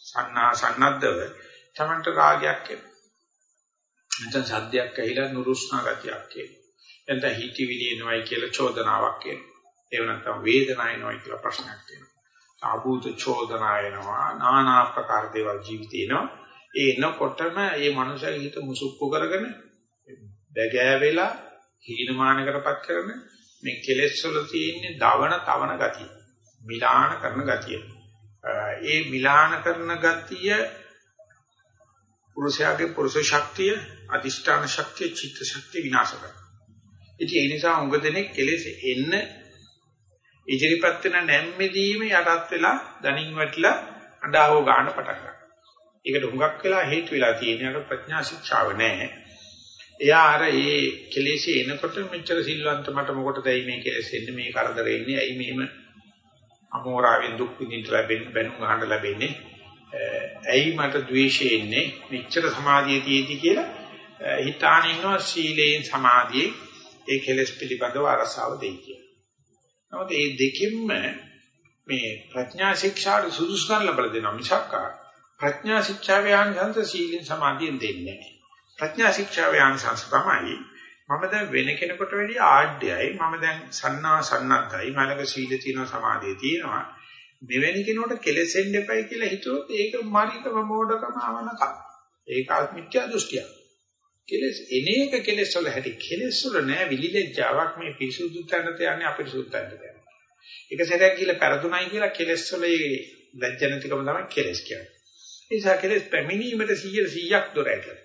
සන්නා සන්නද්ධව තමන්ට රාගයක් එනවා. නැත්නම් සද්දයක් ඇහිලා නුරුස්නා ගතියක් එනවා. නැත්නම් හිතවිලි එනවයි කියලා චෝදනාවක් එනවා. ඒව නැත්නම් වේදනාවක් එනවයි කියලා ප්‍රශ්නයක් එනවා. ආභූත චෝදනා එනවා. নানা ආකාර දේවල් ජීවිතේ එනවා. ඒ එනකොටම මේ මනුස්සයාගේ හිත මුසුප්පු කරගෙන බැගෑ වෙලා හීනමානකටපත් කරන මේ කෙලෙස් වල තියෙන දවන තවන ගතිය. මිලාන කරන ගතිය. ඒ මිලාන කරන ගතිය පුරුෂයාගේ පුරුෂ ශක්තිය, අදිෂ්ඨාන ශක්තිය, චිත්ත ශක්තිය විනාශ කරනවා. ඉතින් ඒ නිසා උඟ දෙනෙක් කෙලෙස් එන්න ඉදිරිපත් වෙන නැම්මෙදීම යටත් වෙලා දණින් වැටිලා අඬාව ගන්න පටන් ගන්නවා. ඒකට හුඟක් වෙලා හේතු වෙලා තියෙනකට ප්‍රඥා ශික්ෂාව නැහැ. එයා අර ඒ කෙලෙසි එනකොට මෙච්චර සිල්වන්ත මට මොකටදයි මේ කෙලෙස් එන්නේ මේ කරදර එන්නේ ඇයි මෙහෙම අමෝරාවෙන් දුක් විඳින්න ලැබෙන්නේ බැනුම් ගන්න ලැබෙන්නේ ඇයි මට ද්වේෂය එන්නේ මෙච්චර සමාධිය තියෙදි කියලා හිතාන ඉන්නවා සීලයෙන් සමාධියේ ඒ කෙලෙස් පිළිබඳව අරසාව දෙයි කියලා. නමුත් මේ දෙකෙන්ම මේ ප්‍රඥා ශික්ෂාට සුදුසුකම් ලැබලා දෙනවා මිසක් ප්‍රඥා ශික්ෂාවේ ආනිසංස සීලෙන් සමාධියෙන් දෙන්නේ නැහැ. ප්‍රඥා ශික්ෂාවේ ආනිසංස තමයි මම දැන් වෙන කෙනෙකුට වැඩිය ආඩ්‍යයි මම දැන් සන්නා සන්නද්ධයි මලක සීල තියෙනවා සමාධිය තියෙනවා මෙවැනි කෙනෙකුට කෙලෙසෙන්න එපයි කියලා හිතුවොත් ඒක මානිකම මෝඩකම අවනක. ඒක මිත්‍යා දෘෂ්ටිය. කෙලෙස් එනේක කෙලෙස් වල හැටි කෙලෙස් වල නෑ විලිලැජ්ජාවක් මේ පිරිසුදු තැනට යන්නේ අපිරිසුදු තැනට යන්නේ. ඒක සැරයක් කියලා පෙරදුනයි කියලා කෙලෙස් වල ඒ ලැජ්ජ නැතිකම තමයි කෙලෙස් කියන්නේ. ඒ නිසා කෙලෙස් පැමිණීමට 100 100ක් දොර ඇතලා.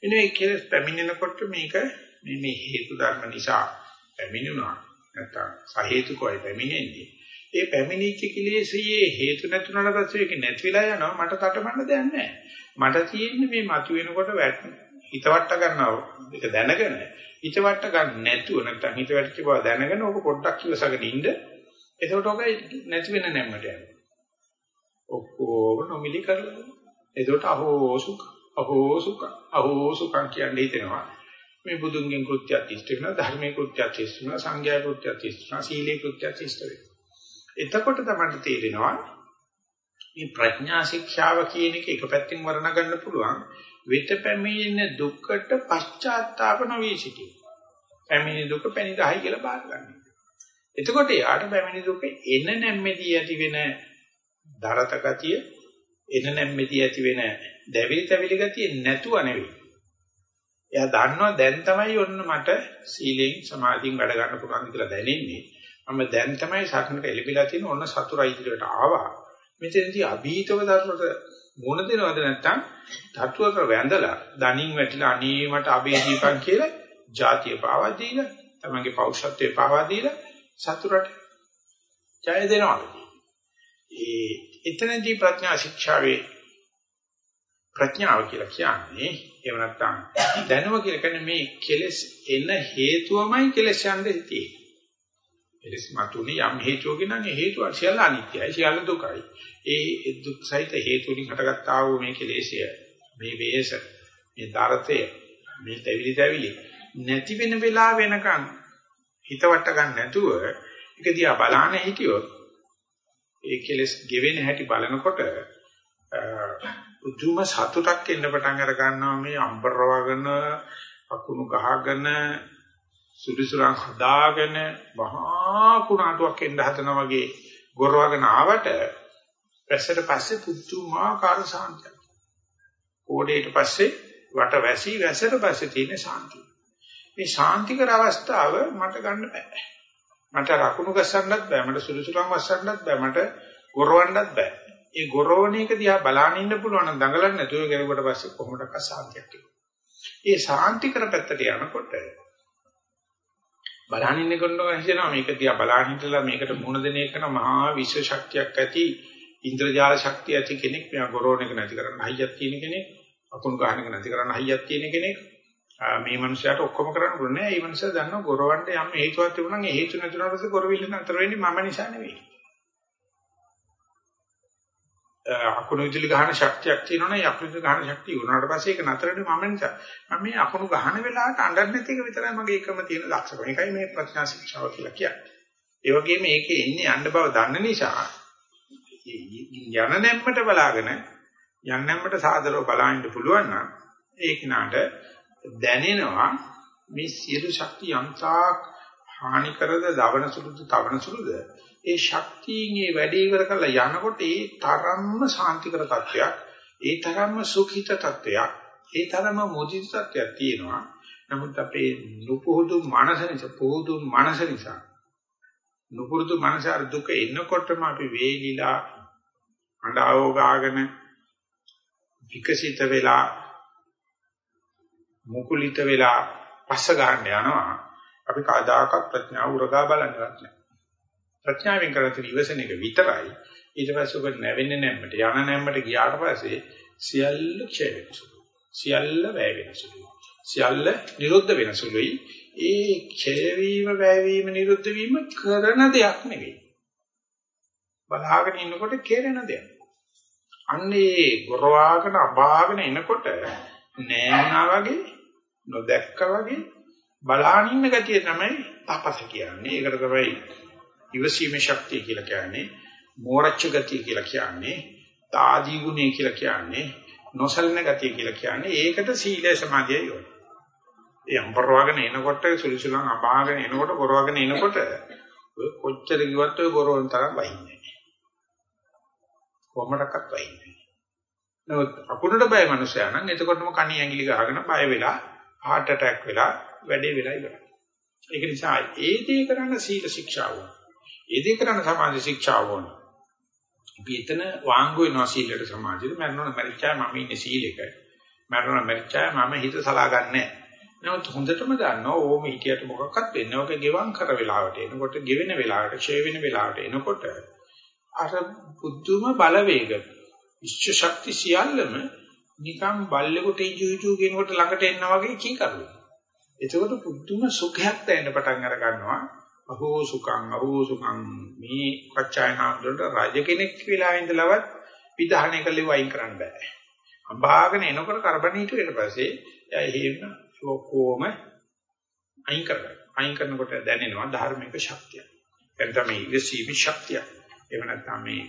මෙන්න මේ කෙලෙස් පැමිණෙනකොට මේක මේ මේ හේතු ධර්ම නිසා පැමිණුණා. නැත්තම් සහේතුකවයි පැමිණෙන්නේ. ඒ පැමිණිච්ච කිලේශයේ හේතු නැතුණාට පස්සේ ඒක නැති වෙලා යනවා මට තටමන්න දෙයක් නැහැ. මට තියෙන්නේ මේ මතුවෙනකොට හිතවට ගන්නවා ඒක දැනගෙන හිතවට ගන්න නැතුව නැත්නම් හිත වැටිච්ච බව දැනගෙන ඕක පොඩ්ඩක් ඉවසගෙන ඉන්න. එතකොට ඕක නැති වෙන නැම්මට යනවා. ඔක්කොම නොමිලි කරලා. එතකොට අහෝ සුඛ අහෝ සුඛ අහෝ සුඛ කියන්නේ හිතෙනවා. මේ බුදුන්ගෙන් කෘත්‍යයක් ඉෂ්ට වෙනවා ධර්මයේ කෘත්‍යයක් ඉෂ්ට වෙනවා සංඝයා කෘත්‍යයක් ඉෂ්ට වෙනවා සීලේ කෘත්‍යයක් ඉෂ්ට වෙනවා. එතකොට තමයි තේරෙනවා මේ ප්‍රඥා ශික්ෂාව කියන එක එක පැත්තෙන් වර්ණ ගන්න පුළුවන් වෙත පැමිණෙන දුක්කට පශ්චාත්තාප නොවී සිටීම. පැමිණි දුක පැනිරහයි කියලා බාර ගන්න. එතකොට යාට පැමිණි දුක එන නැම්මේදී ඇති වෙන දරත ගතිය එන නැම්මේදී ඇති වෙන දැවිලි තැවිලි ගතිය නැතුව නෙවෙයි. එයා දන්නවා දැන් තමයි ඔන්න මට සීලෙන් සමාධියෙන් වැඩ ගන්න පුළුවන් කියලා දැනෙන්නේ. මම දැන් තමයි සක්නට එලිබිලා තියෙන ඔන්න සතුරයි ඉදිරියට ආවා. මෙතනදී අභීතව දරුවට මොන දෙනවද නැත්තම් ධාතුවක වැඳලා දණින් වැටිලා අනේ මට අබේ දීපන් කියලා ಜಾතිය පාවා දීලා තමන්ගේ පෞෂත්වයේ පාවා දීලා සතුරට ජය දෙනවා. ඒ එතනදී ප්‍රඥා ශික්ෂාවේ ප්‍රඥාව කියලා කියන්නේ එහෙම නැත්නම් දැනුම කියලා කියන්නේ මේ කෙලෙස් එන හේතුවමයි කෙලෙස් යන්නේ තියෙන්නේ. එලෙස මතුනේ යම් හේතුවකින් නම් හේතුව සියල්ල අනිත්‍යයි සියල්ල දුකයි. ඒ දුක් සහිත හේතු වලින් හටගත්තා වූ මේ කෙලෙසය මේ වේස මේ දරතය මේ තැවිලි තැවිලි නැති වෙන වෙලාව වෙනකන් හිතවට ගන්න නැතුව ඒක දිහා බලන්න හිටියොත් ඒ කෙලස් ගෙවෙන හැටි බලනකොට උතුම සතුටක් එන්න පටන් අර ගන්නවා මේ අම්බර වගන අකුණු ගහගෙන සුදුසුරන් හදාගෙන මහා කුණාටුවක් එන්න හදනවා වගේ ගොරවගෙන ආවට වැස්සට පස්සේ පුදුමාකාර සාන්තියක්. ඕඩේට පස්සේ වට වැසි වැස්සට පස්සේ තියෙන සාන්තිය. මේ ශාන්තිකර අවස්ථාව මට ගන්න බෑ. මට රකුණු ගස්සන්නත් බෑ. මට සුළුසුලම් වස්සන්නත් බෑ. මට ගොරවන්නත් බෑ. ඒ ගොරවණ එක දිහා බලන්න ඉන්න පුළුවන් නම් දඟලන්නේ නැතුව ගෙරුවට පස්සේ කොහොමඩක් අසාන්තියක් එනවා. ඒ ශාන්තිකර පැත්තට යනකොට බලන්න ඉන්න කෙනා හිතනවා මේක දිහා බලන්න ඉඳලා මේකට මුණ දෙන එක නම් මහා විශ්ව ශක්තියක් ඇති ඉන්ද්‍රජාල ශක්තිය ඇති කෙනෙක් මෙයා ගොරවණ එක නැති කරන්න හයියක් තියෙන කෙනෙක් අකුණු ගහන එක නැති කරන්න හයියක් තියෙන කෙනෙක් මේ මනුස්සයාට ඔක්කොම කරන්න පුළුවන් නෑ. මේ මනුස්සයා දන්නවා ගොරවන්න යම් හේතුවක් තිබුණා නම් ඒ හේතු නැතුනට පස්සේ ගොරවිල්ල නතර වෙන්නේ මම නිසා නෙවෙයි. අකුණු විදුලි ගහන ශක්තියක් තියෙනවනේ අකුණු විදුලි ගහන ශක්තිය උනාට පස්සේ ඒක නතර වෙන්නේ මම නිසා. මම මේ අකුණු ගහන වෙලාවට අඬන්නේ නැති එක විතරයි මගේ එකම තියෙන දක්ෂකම. ඒකයි මේ ප්‍රඥා ශික්ෂාව කියලා කියන්නේ. ඒ වගේම මේකේ ඉන්නේ යන්න බව දන්න නිසා යන නැම්මට බලාගෙන යන නැම්මට සාදරව බලන්න පුළුවන් නම් ඒක නාට දැනෙනවා මේ සියලු ශක්තිය යම්තාක් හානි කරද දවන සුළුද තවන සුළුද? ඒ ශක්තියින් ඒ වැඩේ ඉවර කරලා යනකොට ඒ තරම්ම සාන්තිකර තත්වයක් ඒ තරම්ම සුඛිත තත්වයක් ඒ තරම්ම මොදිත තත්වයක් තියෙනවා. නමුත් අපේ නුපුහුදු මනස නිසා පුහුදු මනස නිසා නුපුරුදු මනස අර දුක එනකොටම අපි වේලිලා අඬාවෝ ගාගෙන විකසිත වෙලා මුකුලිත වෙලා පස්ස ගන්න යනවා. අපි කවදාකවත් ප්‍රඥාව උරගා බලන්නවත් නැහැ. ප්‍රඥාවෙන් කරත් ඉවසන එක විතරයි. ඊට පස්සේ ඔබ නැවෙන්නේ නැම්මට යන නැම්මට ගියාට පස්සේ සියල්ල ක්ෂය වෙනසුලු සියල්ල වැය වෙනසුලු සියල්ල නිරුද්ධ වෙනසුලුයි ඒ ක්ෂය වීම වැය වීම නිරුද්ධ වීම කරන දෙයක් නෙවෙයි. බලාගෙන ඉන්නකොට කෙරෙන දෙයක්. අන්නේ ගොරවාගෙන අබාගෙන එනකොට නෑනා වගේ නොදැක්කා වගේ බලාගෙන ඉන්න ගතිය තමයි තපස කියන්නේ. ඒකට තමයි ඉවසීමේ ශක්තිය කියලා කියන්නේ. මෝරච්ච ගතිය කියලා කියන්නේ. තාදී ගුණය කියලා කියන්නේ. නොසලන ගතිය කියලා කියන්නේ. ඒකට සීලය සමාධිය යොයි. ඒ අම්බරවගෙන එනකොට සුලිසුලන් අපාගෙන එනකොට ගොරවගෙන එනකොට ඔය කොච්චර කිව්වත් ඔය ගොරවන තරම් වහින්නේ නැහැ. කොහොමඩක්වත් වහින්නේ නැහැ. නමුත් අකුණට බය මනුස්සයා නම් එතකොටම කණි ඇඟිලි ගහගෙන බය වෙලා heart attack වෙලා වැඩේ වෙලා ඉවරයි. ඒක නිසා ඒ දේ කරන්න සීල ශික්ෂාව ඕන. ඒ දේ කරන්න සමාධි ශික්ෂාව ඕන. අපි එතන වාංගු වෙනවා සීලයට සමාධියට මරණ මරිච්චා මම ඉන්නේ සීලෙක. මරණ මරිච්චා මම හිත සලාගන්නේ නමුත් හොඳටම දන්නවා ඕම හිතියට මොකක්වත් වෙන්නේ ඔක ගෙවම් කර වෙලාවට එනකොට ගෙවෙන වෙලාවට ඡේ වෙන වෙලාවට එනකොට අර බුද්ධුම බලවේග විශ්ව ශක්ති සියල්ලම නිකන් බල්ලෙකුට ඉජු කියනකොට ළඟට එනවා වගේ කී කරුවා. එතකොට පුදුම සුඛයක් දැනෙන්න පටන් අර ගන්නවා. අහෝ සුඛං අහෝ සුඛං මේ පච්චායනාන්දරට රජ කෙනෙක් වෙලා ඉඳලවත් විධානය කළේ වයින් කරන්න බෑ. අඹාගෙන එනකොට කරබනීට ඊට පස්සේ එයා හේන ඔක්කොම අයින් කරගන්න. අයින් කරනකොට දැනෙනවා ධර්මික ශක්තිය. එතන තමයි ඉවසීමේ ශක්තිය. එහෙම නැත්නම් මේ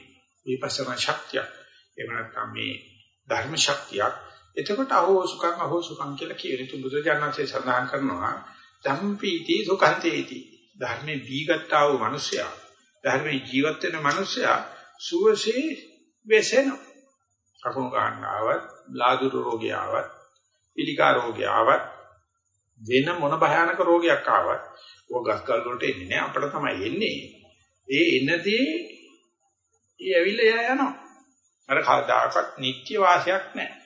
විපස්සනා ශක්තිය. එහෙම නැත්නම් මේ ධර්ම ශක්තියක්. එතකොට අහෝ සුඛං අහෝ සුඛං කියලා කියන තු බුදුජානකසේ සඳහන් කරනවා ධම්පීති සුඛන්තේති. ධර්මේ බීගත්තා වූ මිනිසයා ධර්මේ ජීවත් වෙන මිනිසයා සුවසේ වෙසෙනවා. කකුණු ගන්න ආවත්, බ්ලාදුරු රෝගය ආවත්, පිළිකා රෝගය ආවත්, වෙන මොන භයානක රෝගයක් ආවත්, ඔය ගස්කල් වලට එන්නේ නැහැ අපිට තමයි එන්නේ. ඒ එනදී ඒ ඇවිල්ලා යනවා. අර කවදාකවත් නිත්‍ය වාසයක් නැහැ.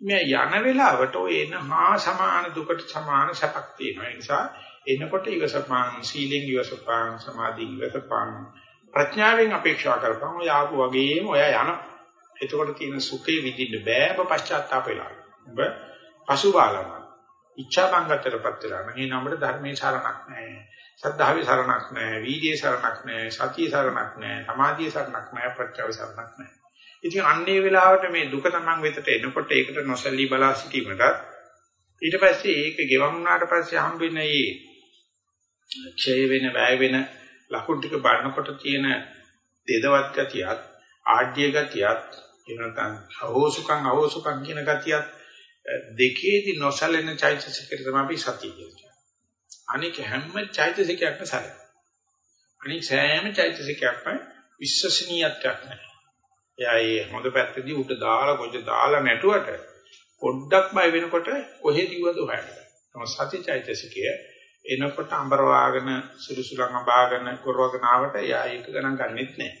මේ යන වෙලාවට ඔය එන හා සමාන දුකට සමාන සැපක් තියෙනවා. ඒ නිසා එනකොට ඉවසපං සීලෙන් ඉවසපං සමාධියෙන් ඉවසපං ප්‍රඥාවෙන් අපේක්ෂා කරපං ඔය ආපු වගේම ඔය යන. එතකොට තියෙන සුඛේ විඳින්න බෑ ඔබ පශ්චාත්තාප වෙලා. ඔබ පසුබාලන. ඉච්ඡා බංගතරපත් වෙලා. මේ නම්බර ධර්මයේ සරණක් නැහැ. සද්ධාවේ සරණක් නැහැ. වීර්යයේ සරණක් නැහැ. සතියේ සරණක් නැහැ. සමාධියේ සරණක් නැහැ. ප්‍රත්‍යව සරණක් නැහැ. ඉතින් අන්නේ වෙලාවට මේ දුක Taman වෙතට එනකොට ඒකට නොසැලී බලා සිටීමට ඊට පස්සේ ඒක ගෙවන් වුණාට පස්සේ හම්බෙන මේ ක්ෂය වෙන වැය වෙන ලකුණු ටික බලනකොට තියෙන දෙදවත් ගතියත් ආඩ්‍ය ගතියත් එහෙම නැත්නම් අහෝසුකම් අහෝසුකම් කියන ගතියත් දෙකේදී නොසලෙන චෛතසිකයට තමයි අපි සතිය කියන්නේ. අනික හැම චෛතසිකයක්ම සැලෙන. අනික සෑම චෛතසිකයක්ම විශ්වසනීයත්වයක් නැහැ. එයා ඒ හොඳ පැත්තදී උට දාලා කොච්චර දාලා නැටුවට පොඩ්ඩක් බය වෙනකොට කොහෙද ඉවද හොයන්නේ. තම සති චෛතසිකය එනකොට අඹර වාගෙන සුළුසුලන් අඹාගෙන කරවගෙන ආවට එයා ඒක ගණන් ගන්නෙත් නැහැ.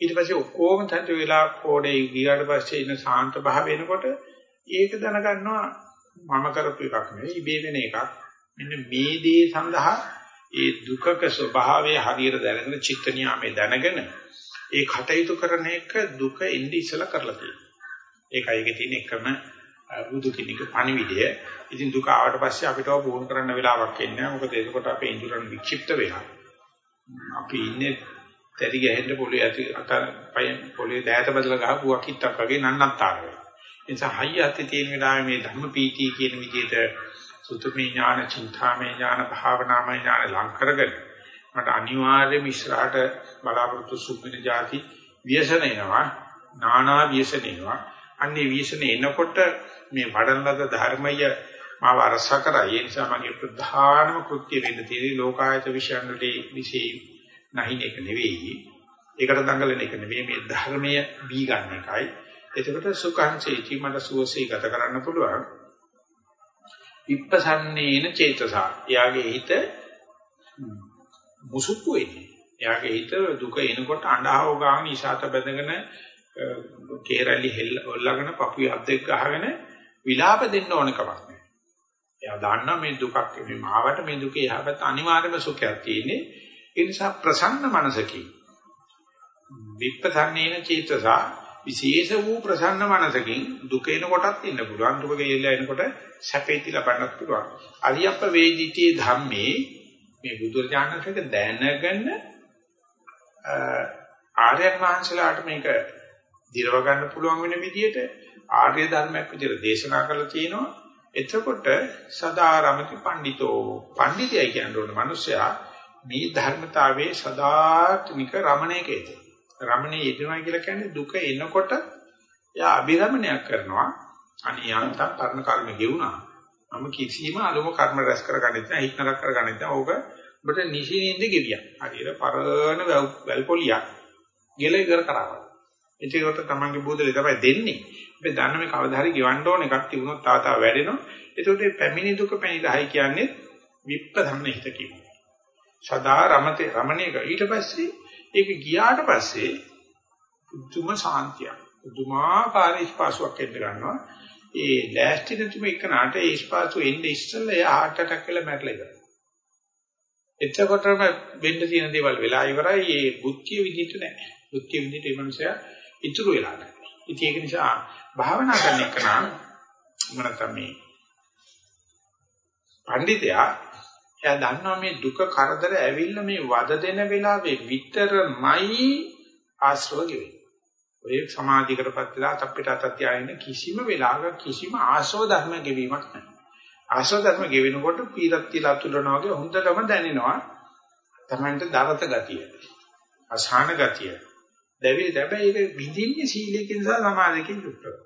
ඊට පස්සේ ඔක්කොම තත් වෙලා කෝඩේ ගියාට පස්සේ ඉන්න සාන්ත භාව වෙනකොට ඒක දැනගන්නවා මම කරපු එකක් නෙවෙයි ඉබේ වෙන එකක්. මෙන්න මේ දේ සඳහා ඒ දුකක ස්වභාවය හරියට දැනගෙන චිත්ත නියාමයේ දැනගෙන ඒ කටයුතු කරන එක දුක ඉඳි ඉස්සලා කරලා තියෙනවා. ඒකයි ඒකේ තියෙන එකම බුදු කෙනෙක් පණිවිඩය. ඉතින් දුක ආවට පස්සේ අපිට වුණ කරන්න වෙලාවක් එන්නේ නැහැ. මොකද එතකොට අපේ ඉන්ද්‍රයන් වික්ෂිප්ත වෙනවා. අපි ඉන්නේ තැරි ගැහෙන්න පොළේ ඇති අත පයෙන් පොළේ දෑත බදලා ගහපුවා කිත්තක් වගේ නන්නත්තර වෙනවා. ඒ නිසා හයිය ඇති තියෙන වෙලාවේ මේ ධර්ම පීති කියන විදිහට සුතුමේ ඥාන, චින්තාමේ ඥාන, භාවනාමේ ඥාන ලං කරගෙන මට අනිවාර්යයෙන්ම ඉස්සරහට බලාපොරොත්තු සුබින જાති ව්‍යසන එනවා, නානා ව්‍යසන එනවා. අන්නේ ව්‍යසන එනකොට මේ වඩන ලද ධර්මය මාව අරස කරා. ඒ නිසා මගේ ප්‍රධානම කෘත්‍ය වෙන්න තියෙන්නේ ලෝකායත විශ්යන් වලට විශේෂ නැහින එක නෙවෙයි. ඒකට දඟලන එක නෙවෙයි මේ ධර්මය බී ගන්න එකයි. එතකොට සුඛංසේති මට සුවසේ ගත කරන්න පුළුවන්. විප්පසන්නේන චේතසා. එයාගේ හිත මුසුප්පු වෙන්නේ. එයාගේ හිත දුක එනකොට අඬහව ගාන ඉසాత බැඳගෙන කේරළි හෙල්ලගෙන පපුවේ අත් දෙක ගහගෙන විලාප දෙන්න ඕන කමක් නැහැ. එයා දන්නා මේ දුකක් මේ මාවට මේ දුකේ යහපත් අනිවාර්යම සුඛයක් තියෙන්නේ. ඒ නිසා ප්‍රසන්න මනසකින් විප්පසන්නේන චේතසා විශේෂ වූ ප්‍රසන්න මනසකින් දුක එන කොටත් ඉන්න පුළුවන් දුක ගෙයලා එනකොට සැපේති ලබන්නත් පුළුවන් අරියප්ප වේදිතේ ධම්මේ මේ බුදුරජාණන්සේක දැනගෙන ආර්යයන් වහන්සේලාට මේක දිරව ගන්න පුළුවන් වෙන විදිහට ආර්ය ධර්මයක් විදිහට දේශනා කරලා තියෙනවා. එතකොට සදාරමති පඬිතෝ පඬිතයයි කියන ඕන මිනිසයා මේ ධර්මතාවයේ සදාත්මික රමණයකේද රමණේ යෙදෙනවා කියලා කියන්නේ දුක එනකොට එයා අභිරමණයක් කරනවා. අනේ යන්තම් පරණ කර්ම ගෙවුනා. මම කිසිම අලුම කර්ම රැස් කරගන්නෙත් නැහැ හිත නරක කරගන්නෙත් නැහැ. ඕක ඔබට නිසිනින්ද ගෙවියක්. හරියට පරණ වැල් පොලියක් ගෙල ඉවර කරනවා ඒකට තමන්ගේ බෝධලේ තමයි දෙන්නේ. අපි දන්න මේ කවදා හරි ගෙවන්න ඕන එකක් තිබුණොත් තව තව වැඩෙනවා. ඒකට මේ පැමිණි දුක පැණිදායි කියන්නේ විප්ප ධම්ම හිත කියනවා. සදා රමතේ රමණේක ඊට පස්සේ ඒක ගියාට පස්සේ පුදුම සාන්තියක්. පුදුමාකාර ස්පාසුවක් එන්න ගන්නවා. ඒ ලෑස්ති නැතිම එකනට ඒ ස්පාසු එන්නේ ඉස්සෙල්ලා එයා heart attack කියලා මැරලා ඉවරයි. එතකොටම වෙන්න තියෙන දේවල් වෙලා ඉවරයි. ඒ බුද්ධිය විදිහට නැහැ. බුද්ධිය විදිහට ඒ මනුස්සයා ඉතුරු වෙලා නැහැ. ඉතින් ඒක නිසා භාවනා කරන එක නම් මම තමයි පඬිතයා එයා දන්නවා මේ දුක කරදර ඇවිල්ලා මේ වද දෙන වෙලාවේ විතරමයි ආශ්‍රව ගෙවෙන්නේ. ඔය සමාධියකටපත් වෙලා අපිට අතත් තියාගෙන කිසිම වෙලාවක කිසිම ආශ්‍රව ධර්ම ගෙවීමක් නැහැ. ආශ්‍රව ධර්ම ගෙවෙනකොට පීරත් තියලා තුලනවා වගේ හොඳටම දැනෙනවා. තමන්ට දරත ගතිය. අසහන ගතිය. දැවි හැබැයි ඒක විඳින්නේ සීලයෙන් සහ සමාධියකින් යුක්තව.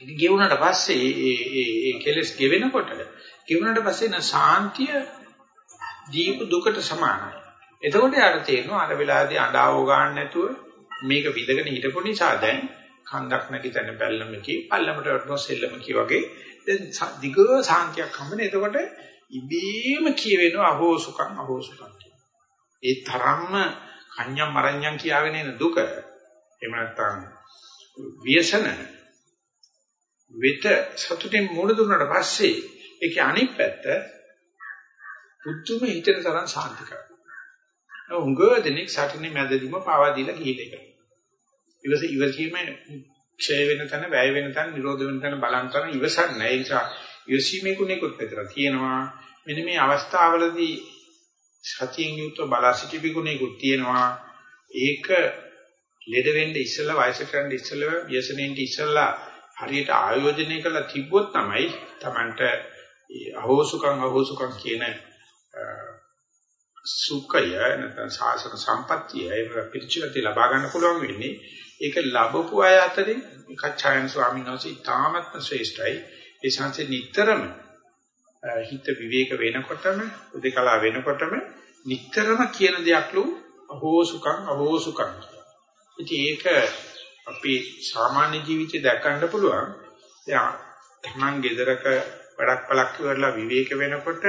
ඉතින් ගෙවුනට පස්සේ ඒ ඒ ඒ කෙලස් ගෙවෙනකොට ගෙවුනට පස්සේ න සාන්තිය දීප දුකට සමානයි. එතකොට යාට තේරෙනවා අර වෙලාවේදී අඬාව ගන්න නැතුව මේක විදගෙන හිටපු නිසා දැන් කන්දක් නැති තැන බැල්ලමකි පල්ලමට වටන සෙල්ලමකි වගේ දැන් දිග සාන්තියක් හම්බෙන. එතකොට ඉබේම කියවෙනවා අහෝ සුඛං අහෝ සුඛං ඒ තරම්ම කන්‍යම් මරණ්‍යම් කියාගෙන එන දුක එහෙම නැත්නම් ව්‍යසන වෙත සතුටින් මුණ දුන්නාට පස්සේ ඒකේ අනිත් පැත්ත පුදුම හිතෙන තරම් සාන්ති කරනවා. උංගව දෙනෙක් සටනේ මැදදීම පාවා දීලා ගිහිල්ලා ඉවරයි. ඉවස ඉවසීම ක්ෂය වෙන තැන, වැය වෙන තැන, නිරෝධ වෙන තැන බලන් කරන ඉවසන්නේ නැහැ. ඒ නිසා ඉවසීමේ ගුණයකොත් විතර තියෙනවා. මෙන්න මේ අවස්ථාවලදී සතියෙන් යුක්ත බලා සිටි ගුණයකොත් තියෙනවා. ඒක ලෙඩ වෙන්න ඉස්සෙල්ලා වයසට යන්න ඉස්සෙල්ලා ව්‍යසනෙන්ට ඉස්සෙල්ලා හරියට ආයෝජනය කරලා තිබ්බොත් තමයි Tamanට අහෝසුකම් අහෝසුකම් කියන සුඛය නැත්නම් සාසන සම්පත්තිය ඒක පිළිචිලති ලබා ගන්න පුළුවන් වෙන්නේ. ඒක ලැබපු අය අතරින් කච්චායන ස්වාමීන් වහන්සේ තාමත්ම ශ්‍රේෂ්ඨයි. ඒ ශාන්සේ නිතරම හිත විවේක වෙනකොටම උදේකලා වෙනකොටම නිතරම කියන දෙයක්ලු අහෝ සුඛං අහෝ සුඛං ඉතින් ඒක අපි සාමාන්‍ය ජීවිතේ දැක්කන්න පුළුවන්. දැන් තමන් ගෙදරක වැඩක් පළක් ඉවරලා විවේක වෙනකොට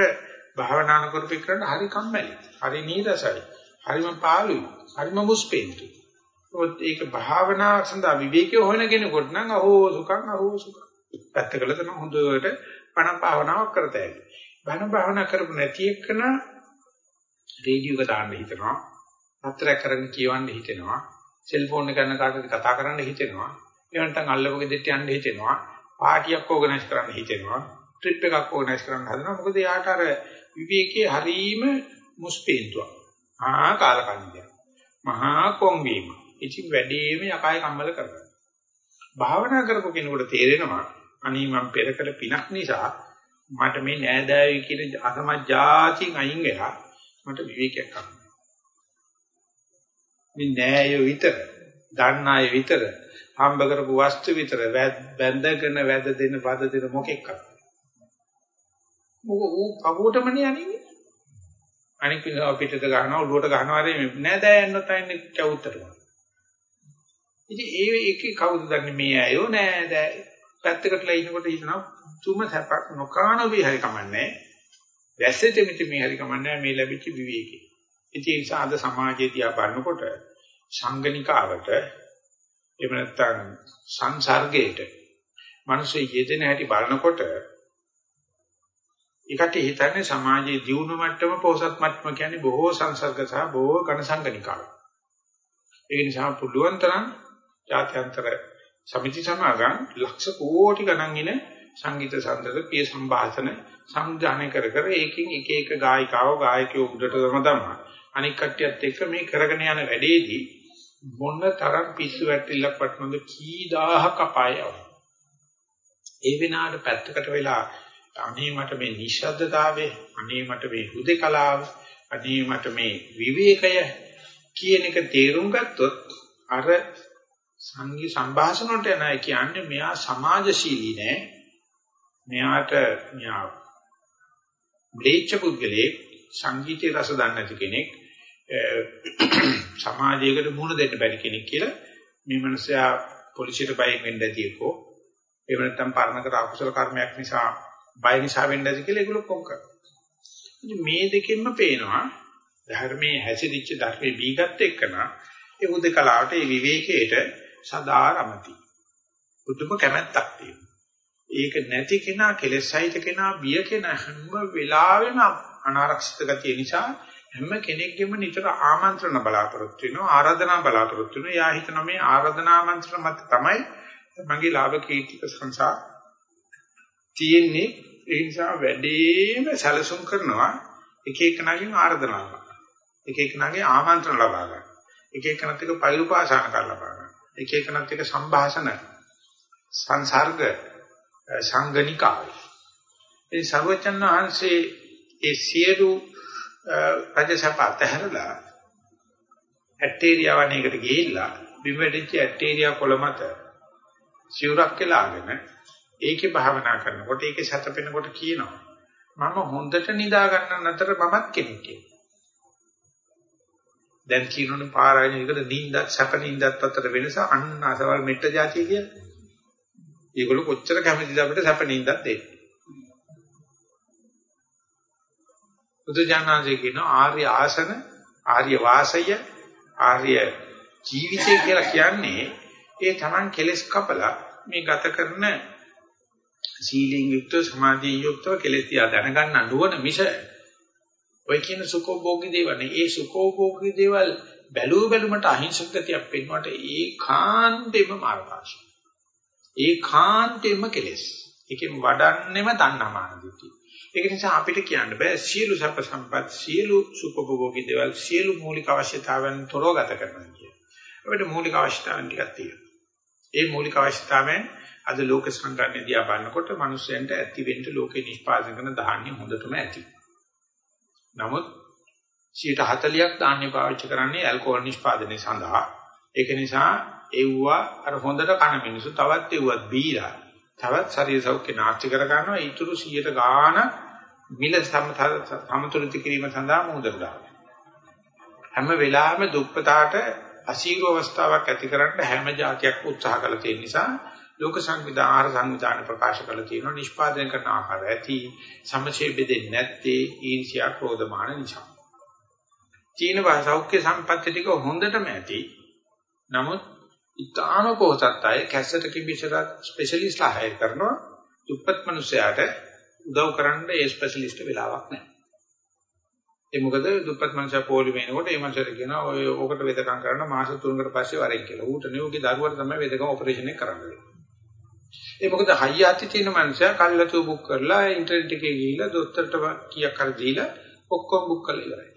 භාවනා කරපු එකට හරි කම්මැලි. හරි නීරසයි. හරිම පාළුයි. හරිම මුස්පෙන්තු. ඔත් ඒක භාවනා සඳහා විවේකී හොයන කෙනෙකුට නම් අහෝ සුඛං අහෝ සුඛං. පැත්තකල තන හොඳට පණ භාවනාවක් කරතයි. බණ භාවනා කරපු නැති එක්කන රේඩියෝ එක දාන්න හිතනවා. පත්‍රයක් කරන්න කියවන්න හිතෙනවා. සෙල්ෆෝන් එක ගන්න කාටද කතා කරන්න හිතෙනවා. ඒ නැත්නම් අල්ලපු ගෙදරට යන්න හිතෙනවා. පාටියක් ඕගනයිස් කරන්න හිතෙනවා. ට්‍රිප් එකක් ඕගනයිස් කරන්න හදනවා. මොකද යාට අර විවේකයේ හරීම මුස්පේන්තුවක්. ආ කාලකන්නිය. මහා කොම්බීම. ඉතින් වැඩිම යකයි කම්මල කරනවා. භාවනා කරපු කෙනෙකුට තේරෙනවා අනී මම පෙර කළ පිනක් නිසා මට මේ නෑදෑයෝ කියන අසමජාතින් අයින් වෙලා මට විවේකයක් ගන්න. මේ නෑයෝ විතර, දන්න අය විතර, හම්බ කරපු වස්තු විතර වැඳගෙන වැද දෙන පද දෙන මොකෙක්ද? මොක ඌ කවුටමනේ යන්නේ. අනික පිටව පිටට ගන්නවා ඔළුවට ගන්නවා රේ නෑ දෑයන්නත් අයින්නේ කවුත්තට. ඉතින් ඒ එකේ කවුද දන්නේ මේ අයෝ නෑ දෑ පැත්තකටලා ඉනකොට හිතනවා තුම සැපක් නොකානෝවේ හරි කමන්නේ. වැස්සෙට මිට මේ හරි කමන්නේ මේ ලැබිච්ච විවේකේ. ඉතින් ඒ නිසා අද සමාජයේ දිහා බලනකොට සංගණිකාවට එහෙම නැත්නම් සංසර්ගයට මිනිස්සු යෙදෙන හැටි බලනකොට ඒකට හිතන්නේ සමාජයේ දියුණු මට්ටම පොහසත් මට්ටම කියන්නේ බොහෝ සංසර්ග සහ බොහෝ ඝන සංගණිකාව. ඒ නිසා පුළුවන් තරම් ජාත්‍යන්තර සමිති සමාගම් ලක්ෂ කෝටි ගණන් ඉන සංගීත සම්දක පිය සම්භාෂණ සංජානන කර කර ඒකින් එක එක ගායිකාවෝ ගායකයෝ උඩට තම තමයි. අනික් කට්ටියත් එක්ක මේ කරගෙන යන වැඩේදී මොන තරම් පිස්සු වැටිල්ලක් වටනොද කී දහහක් අපායව. ඒ විනාඩ පැත්තකට වෙලා අනේ මට මේ නිශ්ශබ්දතාවය, අනේ මට මේ හුදේකලාව, අනේ මට මේ විවේකය කියන එක තේරුම් ගත්තොත් අර සංගී සංഭാෂණ වලට යනයි කියන්නේ මෙයා සමාජශීලී නෑ. මෙයාට මෙයා බ්ලේච්ච පුද්ගලයේ සංගීතයේ රස දන්නේ නැති කෙනෙක් සමාජයකට මුහුණ දෙන්න බැරි කෙනෙක් කියලා මේ මනුස්සයා පොලිසියට බයෙන් වෙන්න ඇතිකෝ එහෙම නැත්නම් පරණ කර අකුසල කර්මයක් නිසා බය නිසා වෙන්න ඇති කියලා ඒගොල්ලෝ කොම් කරනවා. ඉතින් මේ දෙකෙන්ම පේනවා ධර්මයේ හැසිරිච්ච ධර්මයේ බීගත් එක්කන ඒ උදකලාවට ඒ විවේකයට සදා රමති. බුදුම කැමැත්තක් තියෙනවා. ඒක නැති කෙනා කෙලෙසයිත කෙනා බිය කෙනා හැම වෙලාවෙම අනාරක්ෂිත ගතිය නිසා හැම කෙනෙක්ගෙම නිතර ආමන්ත්‍රණ බලාපොරොත්තු වෙනවා ආරාධනා බලාපොරොත්තු වෙනවා. යා හිතන මේ ආරාධනා ආමන්ත්‍රණ මත තමයි මගේ ලාභ කීර්තික සංසාර තියෙන්නේ ඒ නිසා වැඩිම සැලසුම් කරනවා එක එකනාගෙන් ආර්දනා කරනවා. එක එකනාගේ ආමන්ත්‍රණ ලබා ගන්න. එක එකනත් එක පෛරුපාසන කරලා ලබා ගන්න. එක එකනත් එක සංഭാෂණ සංසර්ග සංගණිකාවයි. ඒ සර්වචන් වහන්සේ ඒ සියලු රජසප අතහැරලා ඇටේරියා වණේකට ගිහිල්ලා බිම වැටිච්ච ඇටේරියා කොළ මත සිවුරක් කෙලාගෙන ඒකේ භාවනා කරනකොට ඒකේ සැතපෙනකොට කියනවා මම හොඳට නිදා ගන්න අතර මමත් කෙනෙක් කියලා. දැන් කියනෝනේ පාරායන එකට නිින්දත් සැප නිින්දත් අතර වෙනස අන්න අසවල් මෙට්ට જાතිය කියලා. ඒගොල්ලෝ කොච්චර කැමතිද අපිට සැප නිින්දත් දෙන්න. බුදුජානනාංශයේ කියන ආර්ය ආසන, ආර්ය වාසය, ආර්ය ජීවිතය කියලා කියන්නේ ඒ Taman කෙලස් කපලා මේ ගත කරන සීලෙන් යුක්තව සමාධියෙන් යුක්තව කෙලෙස් තියා දැනගන්න නුවණ මිස ඔය කියන සුඛෝභෝගී දේවල් නේ. ඒ සුඛෝභෝගී දේවල් බැලුව බැලුමට අහිංසක ගතියක් පෙන්වන්නට ඒකාන්තෙම මාර්ගාශය. ඒකාන්තෙම කෙලෙස්. ඒකෙන් වඩන්නෙම තණ්හාමාන දිටි. ඒක නිසා අපිට කියන්න බෑ සියලු සැප සම්පත් සියලු සුඛෝභෝගී දේවල් සියලු මූලික අවශ්‍යතාවයන් තොරව ගත කරනවා කියන්නේ. අපිට මූලික අවශ්‍යතාවයන් ටිකක් තියෙනවා. ඒ මූලික අවශ්‍යතාවයන් අද ලෝක සංග්‍රහණය දිහා බලනකොට මිනිස්යන්ට ඇති වෙන්න ලෝකේ නිෂ්පාදනය කරන ධාන්‍ය හොඳටම ඇති. නමුත් 140ක් ධාන්‍ය පාවිච්චි කරන්නේ ඇල්කොහොල් නිෂ්පාදනය සඳහා. ඒක නිසා එව්වා අර හොඳට කන මිනිස්සු තවත් එව්වත් බීලා තවත් ශරීර සෞඛ්‍ය නාස්ති කර ගන්නවා. ඊටු 100ට ගාන මිල සමතුලිත කිරීම සඳහා මුදල් දානවා. හැම වෙලාවෙම දුප්පතාට අසීරු අවස්ථාවක් ඇති කරන්න හැම જાතියක් උත්සාහ කළ තියෙන නිසා ලෝක සංවිධාන ආහාර සංවිධාන ප්‍රකාශ කළ තියෙනවා නිෂ්පාදනය කරන ආහාර ඇති සමසේ බෙදෙන්නේ නැත්තේ ඊර්ෂ්‍යා ක්‍රෝධමාන නිසා. චීන සෞඛ්‍ය සම්පත්‍ය ටික හොඳටම ඇති. නමුත් ඊටාම පොහසත් අය කැසට් කිඹිසට ස්පෙෂලිස්ට්ලා හයර් කරනවා. දුප්පත් මිනිසයාට උදව් කරන්න ඒ ස්පෙෂලිස්ට් වෙලාවක් නැහැ. ඒ මොකද දුප්පත් මනුස්සයා පොලි වෙනකොට ඒ මනුස්සයාට කියනවා ඔය ඕකට වෙදකම් කරන්න මාස 3කට පස්සේ වරෙන් කියලා. ඌට නෙවෙයි දරුවට තමයි වෙදකම් ඔපරේෂන් එක කරන්න වෙන්නේ. ඒ මොකද හයිය ඇති තියෙන මනුස්සයා කල්ලාතු බුක් කරලා ඉන්ටර්නෙට් එකේ ගිහිල්ලා දොස්තරට කීයක් හරි දීලා ඔක්කොම බුක් කරලා ඉවරයි.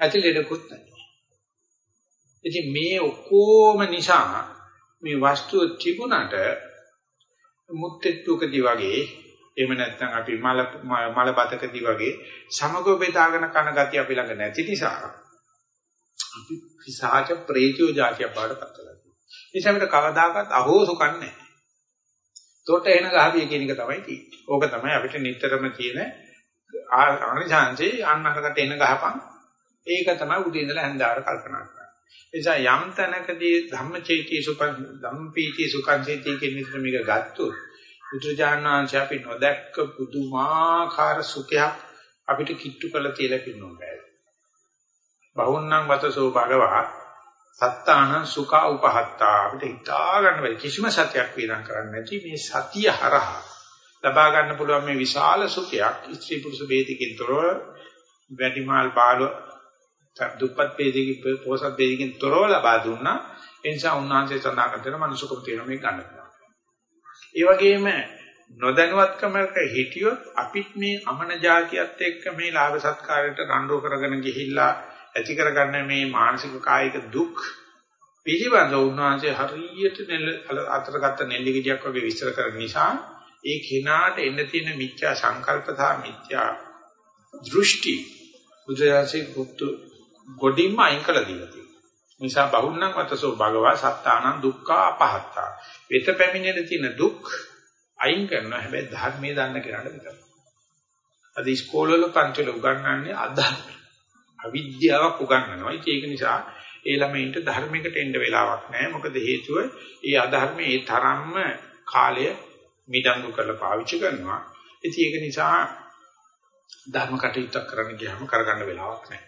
ඇතිලෙඩකුත් නැහැ. ඉතින් මේ ඔක්කොම නිසා මේ වස්තුව තිබුණට මුත්තේට්ටුකදී වගේ එහෙම නැත්නම් අපි මල මල බතකදී වගේ සමගව බෙදාගෙන කන ගතිය අපි ළඟ නැති නිසා අපි පිසාච ප්‍රේතිය જાතිය බාඩපත් කරලා තියෙනවා. ඒ නිසා කවදාකවත් අහෝසුකම් නැහැ. තොට එන ගහවිය කියන එක තමයි තියෙන්නේ. ඕක තමයි අපිට නිතරම තියෙන ආනිසංසී අන්නහකට එන ගහපන්. ඒක තමයි උදේ ඉඳලා හැන්දාවට කල්පනා කරන්නේ. ඒ නිසා යම් තැනකදී ධම්මචේති සුඛං ධම්පීති සුඛං චේති කියන විදිහට මේක ගත්තොත් බුදුජානනාංශ අපි නොදැක්ක පුදුමාකාර සුඛයක් අපිට කිට්ටු කරලා තියලා පින්නෝ බෑ. බහුන්නං වතසෝ භගවා සත්තාන සුඛා උපහත්තා අපිට හිතා ගන්න බැරි. කිසිම සත්‍යයක් වේදන් කරන්නේ නැති මේ සතිය හරහා. ලබා ගන්න පුළුවන් මේ විශාල සුඛයක් ස්ත්‍රී පුරුෂ ભેදකින් තොරව වැඩිමාල් බාල දුප්පත් ભેදකින් පොහසත් ભેදකින් තොරව ලබා දුන්නා. ඒ නිසා උන්වහන්සේ සඳහන් කරන මනුෂ්‍යකම තියෙන මේ ගන්න පුළුවන්. ඒ වගේම නොදැනුවත්කමක හිටියොත් අපිත් මේ අමන જાතියත් එක්ක මේ ලාභ සත්කාරයට රණ්ඩු කරගෙන ගිහිල්ලා ඇති කරගන්න මේ මානසික කායික දුක් පිළිබඳව උන්වහන්සේ හරියට නෙල්ල අතරගත්ත නෙල්ලි ගෙඩියක් වගේ විස්තර කරන නිසා ඒ කෙනාට එන්න තියෙන මිත්‍යා සංකල්ප සහ මිත්‍යා දෘෂ්ටි බුදුරජාණන්සේ කුතු ගොඩින්ම අයින් කළ දීලා තියෙනවා. නිසා බහුන්නං වතසෝ භගවා සත්තානං දුක්ඛ අපහත්තා. වෙත පැමිණෙන තියෙන දුක් අයින් කරනවා හැබැයි ධර්මයේ දන්න කෙනාට විතරයි. අද ඉස්කෝලවල පන්තිවල උගන්වන්නේ අධර්ම. අවිද්‍යාවක් උගන්වනවා. ඒක නිසා ඒ ළමයින්ට ධර්මයකට එන්න වෙලාවක් නැහැ. මොකද හේතුව ඒ අධර්මයේ ඒ තරම්ම කාලය මිඩංගු කරලා පාවිච්චි කරනවා. ඉතින් ඒක නිසා ධර්ම කටයුත්තක් කරන්න ගියාම කරගන්න වෙලාවක් නැහැ.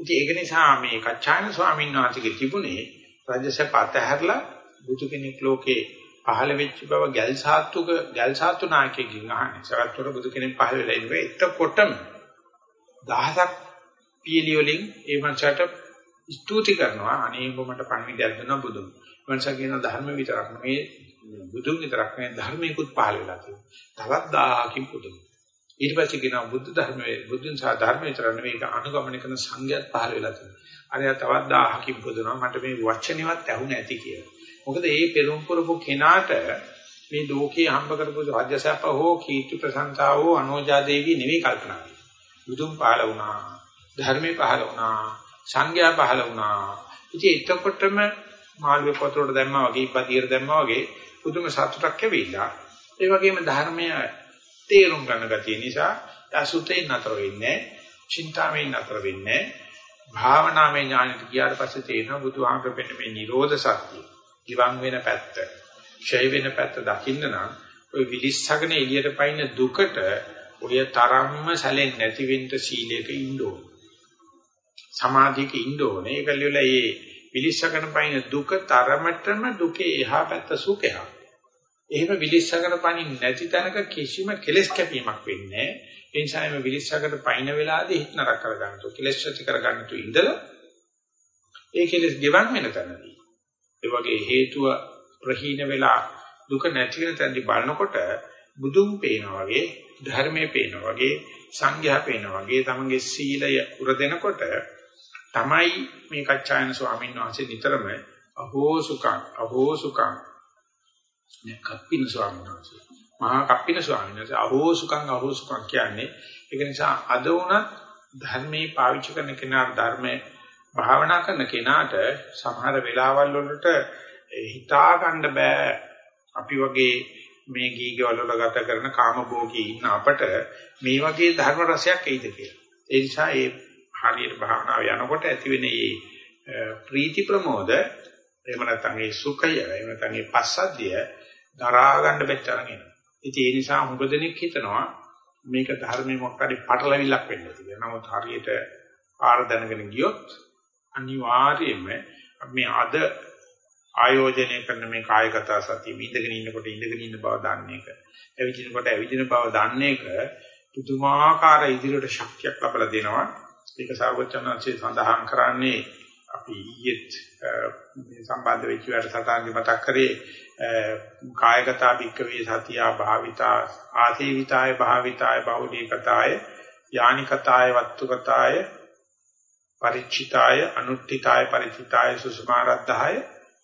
ඉතින් ඒක නිසා මේ කච්චායන ස්වාමීන් වහන්සේගේ තිබුණේ රජසප අතහැරලා බුදු කෙනෙක් ලෝකේ පහළ වෙච්ච බව ගැල් සාත්තුක ගැල් සාත්තු නායකයෙක්ගෙන් අහන්නේ. සරත්වර බුදු කෙනෙක් පහළ වෙලා ඉන්නේ. එතකොටම දහසක් පියලි වලින් ඒ මනසට ස්තුති කරනවා අනේ උඹට පණිවිඩයක් දෙනවා බුදුන්. මනස කියන ධර්ම විතරක් නෙමෙයි බුදුන් විතරක් නෙමෙයි ධර්මයකුත් පහළ වෙලා තියෙනවා. තවත් දහකින් බුදුන්. ඊට පස්සේ කියනවා බුද්ධ ධර්මයේ බුදුන් සහ ධර්ම විතර නෙමෙයි ඒක අනුගමනය කරන සංඝයාත් පහළ වෙලා තියෙනවා. අර තවත් දහකින් බුදුනවා මට මේ වචනේවත් ඇහුණ ඇති කියලා. මොකද මේ පෙරම් පුරපු කෙනාට මේ ලෝකේ හම්බ කරපු රාජ්‍යසප්ප හෝ කීර්ති ප්‍රශංසා හෝ අනෝජා දේවී නෙවෙයි කල්පනා කරන්නේ. බුදුන් පහළ වුණා. ධර්මේ පහළ වුණා. සංඥා පහළ වුණා. ඉතින් එතකොටම මාළුවේ පොතට දැම්මා වගේ ඉපතියට දැම්මා වගේ පුදුම සතුටක් ලැබිලා. ඒ වගේම ධර්මය තේරුම් ගන්න ගැතිය නිසා අසුතේ නතර වෙන්නේ චින්තාවෙන් නතර වෙන්නේ භාවනාවේ ඥානෙට ගියාට පස්සේ තේරෙනවා බුදුහාමර පෙන්න මේ නිරෝධ සත්‍ය. ඉවන් වෙන පැත්ත, ඡය වෙන පැත්ත දකින්න නම් ওই විලිස්සගෙන එළියට පයින්න දුකට ඔය තරම්ම සැලෙන්නේ නැති වෙන්න සීලයක ඉන්න ඕනේ. සමාධියක ඉන්න ඕනේ. ඒකලියල ඒ විලිස්සගෙන පයින් දුක තරමටම දුකේ එහා පැත්ත සුඛයක්. එහෙම විලිස්සගෙන පයින් නැති තැනක කිසිම කෙලෙස් කැපීමක් වෙන්නේ නැහැ. ඒ නිසා මේ විලිස්සකට පයින් වෙලාදී හිත නරක කරගන්න තු කෙලෙස් ඇති කරගන්න තු ඉඳලා ඒ කෙලෙස් ගෙවන් වෙන තැනදී. ඒ වගේ හේතුව ප්‍රහීන වෙලා දුක නැති වෙන තැනදී බලනකොට බුදුන් පේනා වගේ ධර්මයේ පේනා වගේ සංඝයා පේනා වගේ තමන්ගේ සීලය උර දෙනකොට තමයි මේ කච්චායන ස්වාමීන් වහන්සේ නිතරම අහෝ සුඛං අහෝ සුඛං. නේ කප්පින ස්වාමීන් වහන්සේ. මහා කප්පින ස්වාමීන් වහන්සේ අහෝ සුඛං අහෝ සුඛං කියන්නේ ඒක නිසා අද වුණත් ධර්මයේ පාවිච්චි කරන කෙනාට ධර්මයේ භාවනා කරන කෙනාට සමහර වෙලාවල් වලට හිතා ගන්න බෑ. අපි වගේ මේ ගීගවල වල ගත කරන කාමභෝගී ඉන්න අපට මේ වගේ ධර්ම රසයක් එයිද කියලා. ඒ නිසා ඒ හරියට භාවනාව යනකොට ඇතිවෙන මේ ප්‍රීති ප්‍රමෝද එහෙම නැත්නම් ඒ සුඛය එහෙම නැත්නම් ඒ පස්සද්ධිය දරා ගන්න බැච්චරන් එනවා. ඉතින් ඒ නිසා හුඟ දෙනෙක් හිතනවා මේක ධර්මයේ මොකක් හරි පටලවිල්ලක් වෙන්න තියෙනවා. නමුත් හරියට ආර දැනගෙන ගියොත් අනිවාර්යයෙන්ම මේ අද ආයෝජනය කරන මේ කායගත සතිය ඉඳගෙන ඉන්නකොට ඉඳගෙන ඉන්න බව දන්නේ එක. ඇවිදිනකොට ඇවිදින බව දන්නේ එක පුදුමාකාර ඉදිරියට ශක්තියක් ලබලා දෙනවා. ඒක සාර්වචනංශයේ සඳහන් කරන්නේ අපි ඊයේත් සම්බන්ධ වෙච්ච වැඩසටහනදී මතක් කරේ කායගත භික්කවේ සතියා භාවිතා ආසීවිතාය භාවිතාය බෞද්ධිකතාය යානිකතාය වත්තුකතාය පරිචිතාය අනුත්ථිතාය පරිචිතාය සුසමාරද්ධාය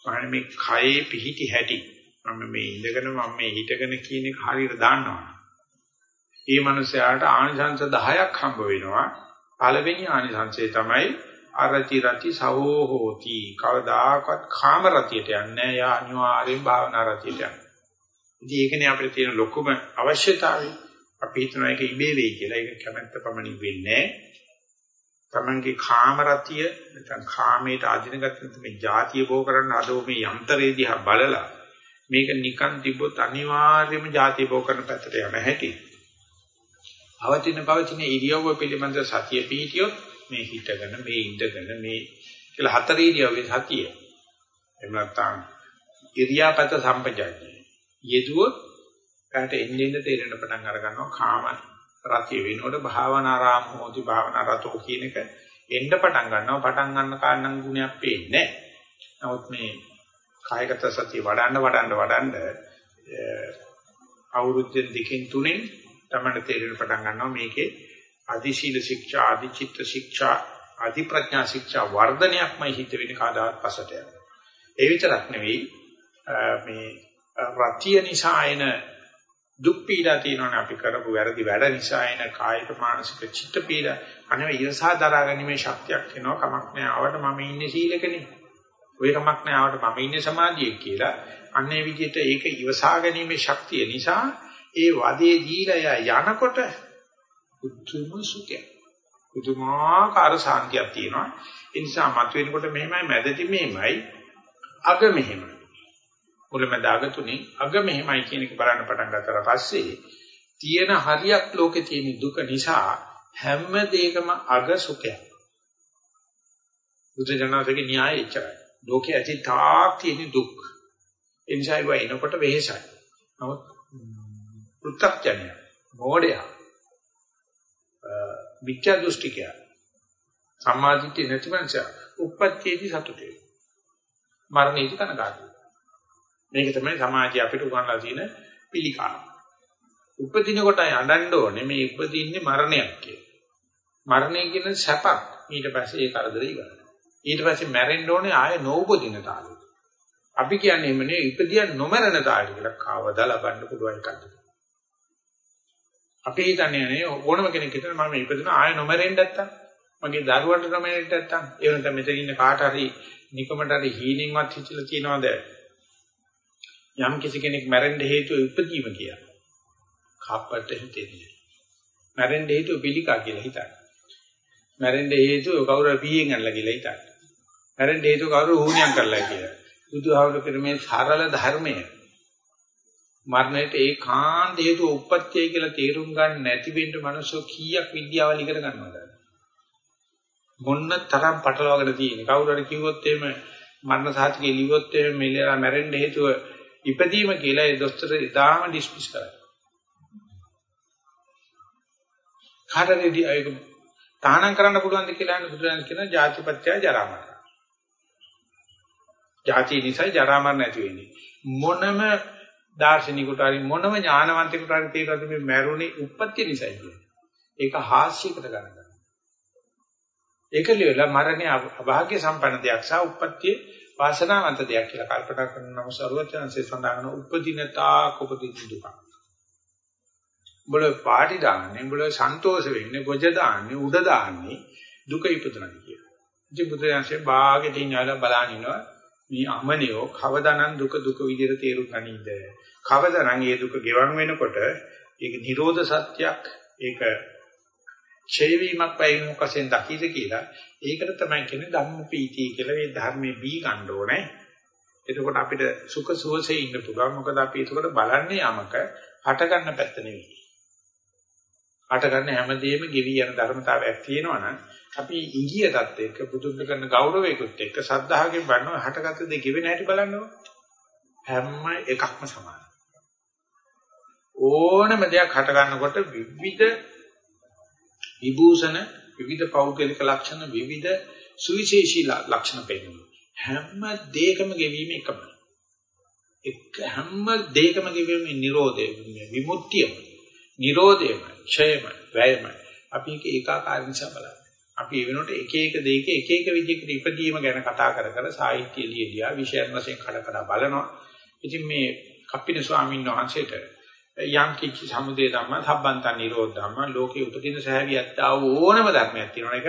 මම මේ කයේ පිහිටි හැටි මම මේ ඉඳගෙන මම මේ හිටගෙන කියන එක හරියට දාන්නවා. ඒ මනුස්සයාට ආනිසංස 10ක් හම්බ වෙනවා. පළවෙනි ආනිසංසය තමයි අරති රති සහෝ හෝති. කවදාකවත් කාම රතියට යන්නේ නැහැ. යා අනිවාර්යෙන් භාවනා රතියට යනවා. ඉතින් ඒකනේ අපිට තියෙන ලොකුම අවශ්‍යතාවය. අපි හිතනවා ඒක ඉබේ වෙයි කියලා. ඒක කැමැත්ත පමණින් වෙන්නේ නැහැ. තමන්ගේ කාමරතිය නැත්නම් කාමයට අදිනගත මේ જાතිය බෝ කරන්න හදව මේ යන්ත්‍රය දිහා බලලා මේක නිකන් තිබ්බොත් අනිවාර්යයෙන්ම જાතිය බෝ කරන පැත්තට යන හැටි. අවතින පවතින ඉරියව්ව පිළිබඳ සතිය පිහිටියොත් මේ හිතගෙන මේ ඉඳගෙන මේ කියලා හතර ඉරියව්වේ සතිය. එහෙම නැත්නම් ඉරියාපත සම්පජාඤ්ඤය. යෙදුවොත් කාට එන්නේ එන්න තේරෙන පටන් අර ගන්නවා කාම රතිය වෙනකොට භාවනාරාම හෝති භාවනා රතෝ කියන එක එන්න පටන් ගන්නවා. පටන් ගන්න කාණන් ගුණයක් පේන්නේ නමුත් මේ කායගත සතිය වඩන්න වඩන්න වඩන්න අවුරුද්දෙන් දෙකකින් තුනෙන් තමයි තේරෙන්න පටන් ගන්නවා. මේකේ අදි සීල ශික්ෂා අදි චිත්ත ශික්ෂා අදි ප්‍රඥා ශික්ෂා වර්ධනයක්මයි හිත වෙන කාදාත් පසට යනවා ඒ විතරක් නෙවෙයි මේ රතිය නිසා එන දුක් පීඩා තියෙනවනේ අපි කරපු වැරදි වැඩ නිසා එන කායික මානසික චිත්ත පීඩා. අනේ ඉරසා දරා ගැනීමේ ශක්තියක් එනවා කමක් නෑ ආවට මම ඉන්නේ සීලකනේ. ඔය කමක් නෑ ආවට මම ඉන්නේ සමාධියේ කියලා. අන්නේ විදිහට ඒක ඉවසා ගැනීමේ ශක්තිය නිසා ඒ වදේ දීලා යනකොට උතුම් සුඛය පුදුමාකාර සාන්තියක් තියෙනවා. ඒ නිසා මතුවෙනකොට මෙහෙමයි මැදටි මෙහෙමයි අග මෙහෙමයි. මුලමදාග තුනේ අග මෙහෙමයි කියන එක බලන්න පටන් ගත්තා පස්සේ තියෙන හරියක් ලෝකේ තියෙන දුක නිසා හැම දෙයකම අග සුඛයක්. බුදුජානකගේ න්‍යාය එච්චරයි. ලෝකේ ඇති තාක් තියෙන දුක්. ඒ නිසා ඒවා එනකොට වෙහෙසයි. නමුත් පෘථග්ජනය, මොඩය, විචා දෘෂ්ටිකය, සම්මාදිට්ඨිය නැති මනස උප්පත්තියේදී සතුටේ. මරණයේදී කනගාටුයි. මේක තමයි සමාජය අපිට උගන්ලා තියෙන පිළිකාව. උපදින කොට යඬන්න ඕනේ මේ උපදින්නේ මරණයක් කියලා. මරණය කියන සැපක් ඊට පස්සේ ඒ කරදරේ ඉවරයි. ඊට පස්සේ මැරෙන්න ඕනේ ආය නොඋපදින තාලෙට. අපි කියන්නේ එමනේ ඉපදියා නොමරන තාලෙට කියලා කවදා ලබන්න පුළුවන් එකක්ද? අපි හිතන්නේ නේ ඕනම කෙනෙක් හිතන මම ඉපදින ආය නොමරෙන්න නැත්තම් මගේ දරුවන්ට නොමරෙන්න නැත්තම් ඒ වෙනත මෙතන ඉන්න කාට හරි නිකමට හරි හීනෙන්වත් හිතලා තියනවාද යම් කිසි කෙනෙක් මැරෙන්න හේතුව ඉපදීම කියලා. කප්පට හිතෙන්නේ. මැරෙන්න හේතුව පිළිකා කියලා හිතන්නේ. මැරෙන්න හේතුව කවුරු පීයෙන් අල්ලලා කියලා හිතන්නේ. මැරෙන්න හේතුව කවුරු හුණියම් කරලා කියලා. බුදුහාමුදුරු කියන මේ සරල ධර්මය මරණයට ඒකාන්ත හේතුව උප්පත්තිය කියලා තේරුම් ගන්න නැති වෙන්න මනුස්සෝ කීයක් විද්‍යාවල් ඉගෙන ගන්නවද? මොන්න තරම් පටලවාගෙන තියෙන. කවුරු හරි කිව්වොත් එහෙම මරණ සාහිතිකේ ලිව්වොත් එහෙම මෙලලා මැරෙන්න හේතුව ඉපදීම කියලා ඒ දොස්තර ඉතාලම ඩිස්මිස් කරා. කාටද ඒක තහනම් කරන්න පුළුවන්ද කියලා අහන්න බුදුරජාණන් කියන ජාතිපත්‍ය ජරා මරණ. ජාති නිසා ජරා මරණ නැති වෙන්නේ. මොනම දාර්ශනිකුට හරි මොනම ඥානවන්තයෙකුට හරි තේරෙන්නේ මේ මරුණේ උප්පත්ති නිසා කියන්නේ. ඒක හාස්‍යයකට ගන්න. ඒක ලියලා මරණය අභාග්‍ය සම්පන්න දෙයක් සහ උප්පත්තියේ වාසනාවන්ත දෙයක් කියලා කල්පනා කරන නම් සරුවචනසේ සඳහන් උපදිනතා කුපදී දුක. උඹල පාටි දාන්නේ, උඹල සන්තෝෂ වෙන්නේ, ගොජ දාන්නේ, උඩ දාන්නේ දුක ඉපදුණා කියලා. ඉතින් බුදුරජාණන්සේ බාගෙට ඉන්නවලා බලනිනවා මේ අමනියෝ කවදානම් දුක දුක විදිහට තේරුම් ගනීද? කවදානම් මේ දුක ගෙවන් වෙනකොට ඒක නිරෝධ සත්‍යයක්, ඒක ඡේ වීමක් වයින්ක් වශයෙන් දකීද කියලා ඒකට තමයි කියන්නේ ධම්මපීති කියලා මේ ධර්මයේ බී ගන්න ඕනේ. එතකොට අපිට සුඛ සුවසේ ඉන්න පුළුවන්. මොකද අපි එතකොට බලන්නේ යමක හට ගන්න පැත්ත නෙවෙයි. හට ගන්න හැමදේම ගෙවි යන ධර්මතාවයක් තියෙනවා නම් අපි ඉංගියටත් එක්ක බුදුන් කරන ගෞරවයකට එක්ක සද්ධාහයෙන් බලනවා හටගත්ත දේ ගෙවෙන හැටි බලනවා. හැම එකක්ම සමානයි. ඕනම දෙයක් හට ගන්නකොට විවිධ විභූෂණ විවිධ පෞද්ගලික ලක්ෂණ විවිධ සුවිශේෂී ලක්ෂණ පෙන්වනවා. හැම දෙයකම ගෙවීම එකමයි. එක හැම දෙයකම ගෙවීම නිරෝධය විමුක්තියම නිරෝධයම ක්ෂයම වැයම අපි ඒක ඒකාකාර නිසා බලන්න. අපි ඒ වෙනකොට එක එක දෙයක එක එක විදිහකට ඉපදීම ගැන කතා කර කර සාහිත්‍ය ලියලියා විෂයන් වශයෙන් කඩ කඩ බලනවා. ඉතින් මේ කප්පින ස්වාමීන් වහන්සේට යම් කිසි සමුදේ ධම්ම සම්බන්ත නිරෝධ ධම්ම ලෝකේ උපදින සහැවියත් ආ ඕනම ධර්මයක් තියෙනවා. ඒක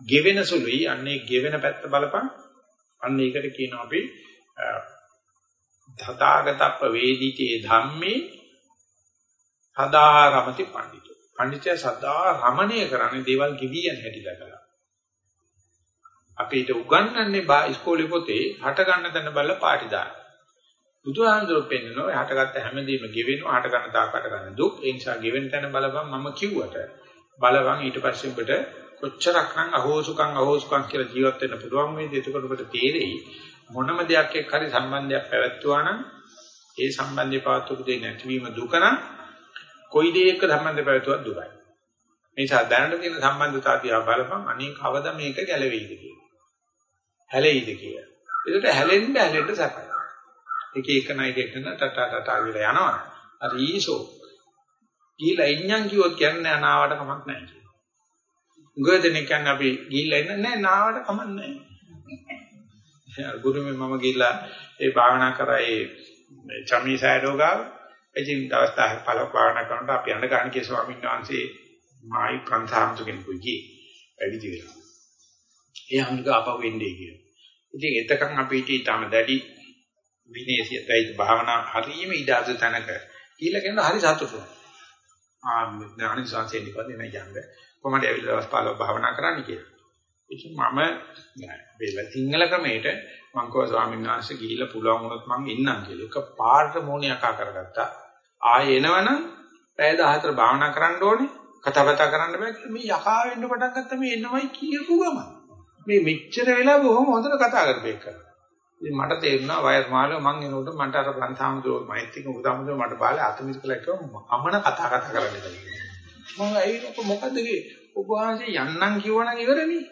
ගෙවෙන සුළුයි. අන්නේ ගෙවෙන පැත්ත බලපන් අන්න ඒකට කියනවා අපි තථාගතප්ප වේදිතේ ධම්මේ සදා රමති පඬිතු. පඬිතය සදා රමණය කරන්නේ දේවල් කිවියන් හැටිලා කළා. අපිට උගන්වන්නේ ඉස්කෝලේ පොතේ හට ගන්න තැන බලලා පාටි දාන. බුදුහාමුදුරුවෝ පෙන්නනවා හටගත්ත හැමදේම ගෙවෙනවා හට ගන්න තාකට ගන්න දුක්. ඒ නිසා ගෙවෙන තැන බලපන් මම කිව්වට බලවන් ඊට පස්සේ ඔබට කොච්චරක්නම් අහෝසුකම් අහෝසුකම් කියලා ජීවත් වෙන්න පුළුවන් වේද එතකොට ඔබට තේරෙයි මොනම දෙයක් එක්ක හරි සම්බන්ධයක් පැවැත්වුවා නම් ඒ සම්බන්ධය පවත්වපු දෙයක් නැතිවීම දුක නම් කොයි දෙයක සම්බන්ධය පැවැත්වුවත් දුකයි. මේ නිසා දැනට තියෙන සම්බන්ධතාව දිහා බලපන් අනේ කවදා මේක ගැලවෙයිද කියලා. හැලෙයිද කියලා. ඒකට හැලෙන්න හැලෙන්න සැපයි. එක එක නයික එකන ටටා ටටා විලා යනවා. අර ඊසෝ. ගිහිලා ඉන්නම් කිව්වොත් කියන්නේ අනාවට කමක් නැහැ කියලා. උගදෙනෙක් කියන්නේ අපි ගිහිල්ලා ඉන්න නෑ නාවට කමන්නේ නෑ. ගුරුමේ මම ගිහිල්ලා ඒ භාවනා කරා ඒ චමී සෑඩෝ ගාව. ඉතින් දවස් 10ක් පළක් භාවනා කරනකොට අපි අඬ ගන්න කිය ස්වාමීන් වහන්සේ මායි ප්‍රන්සාම්තු කෙනෙකුයි ගියේ. පැවිදි වෙලා. ඒ අනුග අපව වෙන්නේ කියලා. ඉතින් එතකන් අපි ඊටම දැඩි විනේසියයි භාවනා හරීම ඉඩාද තැනක කියලා කියන හරි සතුටුයි. ආ ඥානික සංසේනිකව දෙන යන්නේ කොහමද ඇවිල්ලා දවස් 15 භාවනා කරන්න කියලා. ඉතින් මම බෙල්ල සිංහල ක්‍රමයට මං කව ස්වාමීන් වහන්සේ ගිහිල්ලා පුළුවන් වුණොත් මං ඉන්නම් කියලා. එක පාට මොණිය අකා කරගත්තා. ආයෙ එනවනම් පැය 14 භාවනා කරන්න ඕනේ. කතා බතා කරන්න බෑ කියලා මේ යකා වෙන්න පටන් ගත්ත මේ එනවයි කියපු ගම. මේ මෙච්චර වෙලා බොහොම හොඳට කතා කරපේක කරා. ඉතින් මට තේරුණා වයස් මාළව මං එනකොට මන්ට අර බ්‍රන්ථාමදෝ මෛත්‍රික උදාමදෝ මට බාලේ අතමිස්කලා කිව්වා අමන කතා කතා කරන්න කියලා. මම ඇවිත් මොකද්ද කියේ ඔබ වහන්සේ යන්නම් කිව්වනම් ඉවරනේ.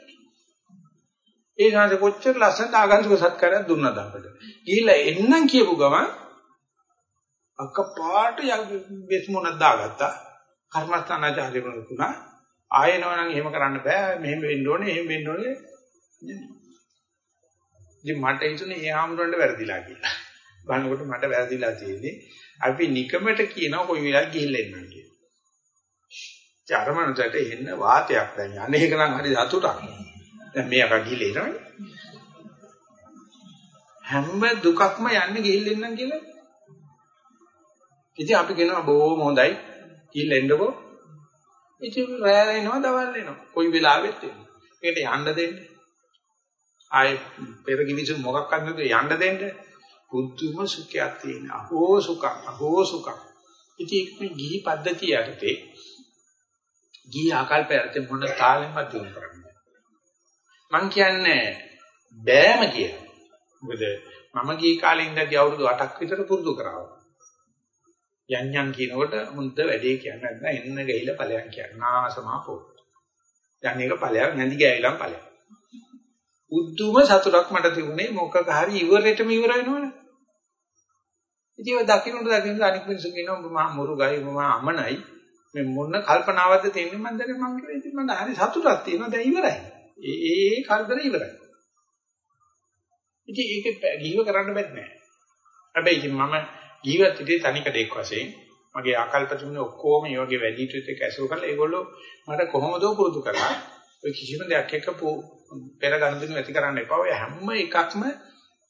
ඒ ශාංශ කොච්චර ලස්සනට ආගන්තුක සත්කාරයක් දුන්නද අපිට? ගිහිල්ලා එන්නම් කියපු ගමන් අක්ක පාට වෙස් මොනක් දාගත්තා. කර්මස්ථානාචාර්ය වුණා ආයෙනවනම් එහෙම කරන්න බෑ. මෙහෙම වෙන්න ඕනේ එහෙම වෙන්න ඕනේ. ඉතින් මට හිතුනේ ඒ ආම්රොන්ට වැරදිලා කියලා බලනකොට මට වැරදිලා තියෙන්නේ අපි නිකමට කියනවා කොයි වෙලාවක ගිහිල්ලා එන්නම් කියලා චරමණට එන්න වාතයක් දැන් අනේක නම් හරි සතුටක්. දැන් මේ අක ගිහලා එනවනේ. හැම දුකක්ම යන්නේ ගිහිල්ලා එන්නම් කියලා. ඉතින් අපි කියනවා බොහොම හොඳයි ගිහිල්ලා එන්නකෝ. ඉතින් රැය එනවා දවල් එනවා. කොයි වෙලාවෙත් එනවා. ඒකට යන්න දෙන්න. ආයේ පෙර කිවිසු මොකක් අන්නද යන්න දෙන්න. බුද්ධම සුඛයක් තියෙන. අහෝ සුඛ අහෝ සුඛ. ඉතින් මේ ගිහි පද්ධතිය යටතේ ගිහි ආකල්පයට මොන තාලෙන්වත් දිනු කරන්නේ මං කියන්නේ බෑම කියලා. මොකද මම ගිහි කාලේ ඉඳලා අවුරුදු 8ක් විතර පුරුදු කරා. යන් යන් කියනකොට මුන්ද වැඩේ කියන්නේ නැත්නම් එන්න ගිහිලා ඵලයන් කියන්නේ නාසමා පොත්. යන් එක ඵලයක් නැඳි ගෑවිලම් ඵලයක්. උද්දුම සතුටක් මට තිබුණේ මොකක හරි ඉවරෙටම ඉවර වෙනවනේ. ඉතින් ඔය දකින්නට දකින්න අනික් මිනිස්සු කියනවා මම මුරුගයි මම අමනයි මේ මොන කල්පනාවක්ද තියෙන්නේ මම දැන් මම කියලා ඉතින් මම හරි සතුටක් තියෙනවා දැන් ඉවරයි. ඒ ඒ කල්පන ඉවරයි. ඉතින් ඒක ගිහිව කරන්න බෑ නෑ. හැබැයි ඉතින් මම ජීවිත ඉතින් තනිකඩ එක් වශයෙන් මගේ ආකල්ප තුනේ ඔක්කොම මේ වගේ වැඩි හිටියොත් එක්ක ඇසුරු කරලා ඒගොල්ලෝ මට කොහොමද පුරුදු කරලා ඔය කිසිම දෙයක් එක්ක පෙර ගනුදෙනු ඇති කරන්න එපා. ඔය හැම එකක්ම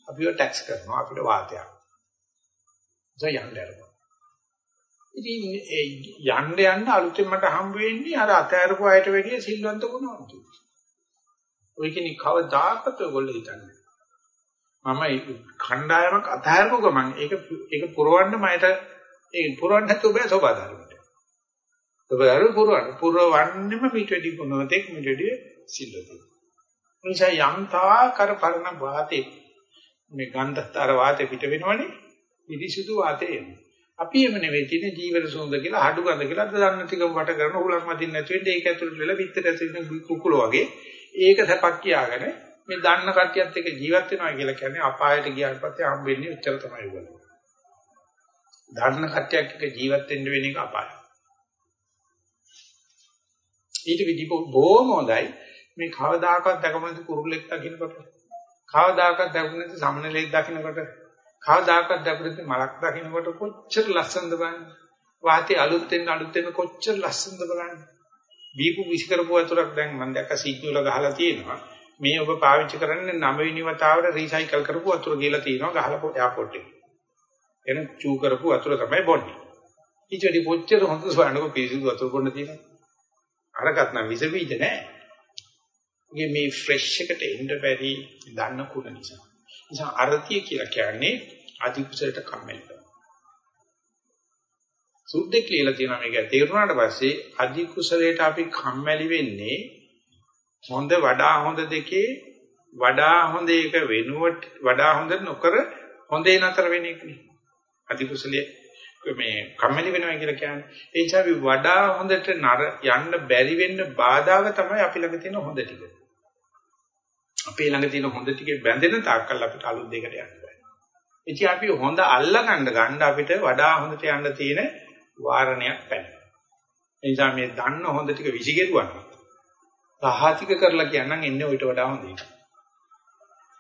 අපිව ටැක්ස් කරනවා අපිට වාතයක්. ජයන්දරම. ඉතින් ඒ යන්න යන්න අලුතෙන් මට හම්බ වෙන්නේ අර අතෑරපු අයට වැඩිය සිල්වන්ත වුණා. ඔය කෙනෙක් කවදාකවත් ඔයගොල්ලෝ හිතන්නේ. මම කණ්ඩායමක් අතහැරපු ගමන් ඒක ඒක පුරවන්න මට ඒ පුරවන්න නැතුව බෑ සෝබාධර්මයට. සෝබාධර්ම පුරවන්න. පුරවන්නෙම පිටවෙඩි ගුණවතෙක් මිටෙඩි සිල්වතෙක්. නිසා යම්තා කර පරණ වාතේ මේ ගන්ධතර වාතේ පිට වෙනවනේ පිරිසුදු වාතේ එන්නේ. අපි එම නෙවෙයි තියෙන ජීවන සුවඳ කියලා හඩු ගඳ කියලා දන්න ටිකම වට කරන උලක් මතින් නැති වෙන්නේ ඒක ඇතුළට වෙලා පිටට ඇසින කුකුල වගේ ඒක සැපක් කියාගෙන මේ දන්න කට්ටියත් එක්ක ජීවත් වෙනවා කියලා කියන්නේ අපායට ගියාට පස්සේ හම්බෙන්නේ උච්චර තමයි වුණේ. දන්න කට්ටියක් එක්ක ජීවත් වෙන්න වෙන එක අපායයි. ඊට විදි බොහොම හොඳයි මේ කවදාකවත් දැකම නැති කුරුල්ලෙක් දකින්නකොට කවදාකවත් දැකම නැති සමනලෙක් දකින්නකොට කවදාකවත් දැකම නැති මලක් දකින්නකොට කොච්චර ලස්සනද බලන්න. වාතේ අලුත් වෙන අලුත් වෙන කොච්චර ලස්සනද බලන්න. බීපු විශ් කරපු වතුරක් දැන් මම දැක්ක සීට් වල ගහලා තියෙනවා. මේ ඔබ පාවිච්චි කරන්නේ 9 වෙනි වතාවට රීසයිකල් කරපු වතුර කියලා තියෙනවා ගහලා එයාපෝට් එකේ. එන චූ කරපු වතුර තමයි බොන්නේ. ඊටදී පොච්චර හොඳ සවන්නක පිරිසිදු වතුර බොන්න තියෙනවා. අරකට නම් විස බීජ නැහැ. මේ මේ ෆ්‍රෙෂ් එකට එන්න බැරි දන්න කුණ නිසා. නිසා අරතිය කියලා කියන්නේ අධි කුසලට කම්මැලි. සුද්ධෙක් කියලා තියෙනවා මේක තේරුණාට පස්සේ අධි කුසලයට අපි කම්මැලි වෙන්නේ හොඳ වඩා හොඳ දෙකේ වඩා හොඳ එක වෙනුවට වඩා හොඳ නොකර හොඳේ නතර වෙන එකනේ. අධි කුසලයේ මේ කම්මැලි වෙනවා කියලා කියන්නේ. ඒ නිසා අපි වඩා හොඳට නර යන්න බැරි වෙන්න බාධාව තමයි අපි ළඟ තියෙන හොඳ ටික. අපේ ළඟ තියෙන හොඳ ටිකේ බැඳෙන තාක්කල් අපිට අලුත් දෙයකට යන්න බෑ. ඉතින් අපි හොඳ අල්ලගන්න ගන්න අපිට වඩා හොඳට යන්න තියෙන වාරණයක් පැන. ඒ නිසා මේ දන්න හොඳ ටික විසිගෙරුවා නම් සහතික කරලා කියනනම් එන්නේ ඊට වඩා හොඳ එකක්.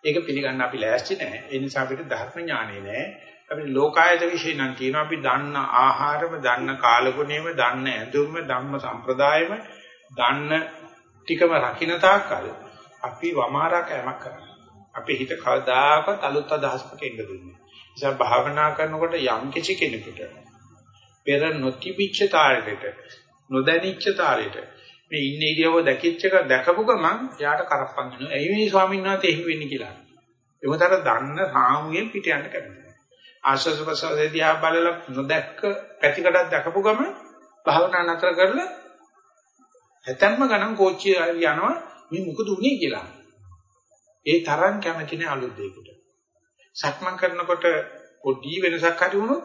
ඒක පිළිගන්න අපි ලෑස්ති නැහැ. ඒ නිසා අපිට ධර්ම ඥානෙ නැහැ. අපිට ලෝකායත විශ්ේ නම් කියනවා අපි දන්න ආහාරම, දන්න කාලගුණයම, දන්න ඇඳුම, ධම්ම සම්ප්‍රදායම, දන්න ටිකම රකින්න තාක්කල් අපි වමාරා කෑමක් කරනවා. අපේ හිත කවදාකවත් අලුත් අදහසකට එන්න දෙන්නේ. නිසා භාවනා කරනකොට යම් කිසි කෙනෙකුට පෙර නොතිබිච්ච තාලෙට නොදැනිච්ච තාලෙට මේ ඉන්න ඉරියව දැකිච්ච එක දැකපු ගමන් එයාට කරප්පන් වෙනවා. එයි මේ ස්වාමීන් වහන්සේ එහෙම වෙන්නේ කියලා. එවතර දන්න සාමුයෙන් පිට යන්න කැමතියි. ආශ්වාස ප්‍රශ්වාසයේදී ආ බලලා නොදැක්ක පැතිකඩක් දැකපු ගමන් භාවනා නතර කරලා හැතැම්ම ගණන් කෝච්චිය යනවා මේ මොකද උනේ කියලා. ඒ තරම් කැමති නෑ අලුත් දෙයකට. සක්මන් කරනකොට පොඩි වෙනසක් හරි වුණොත්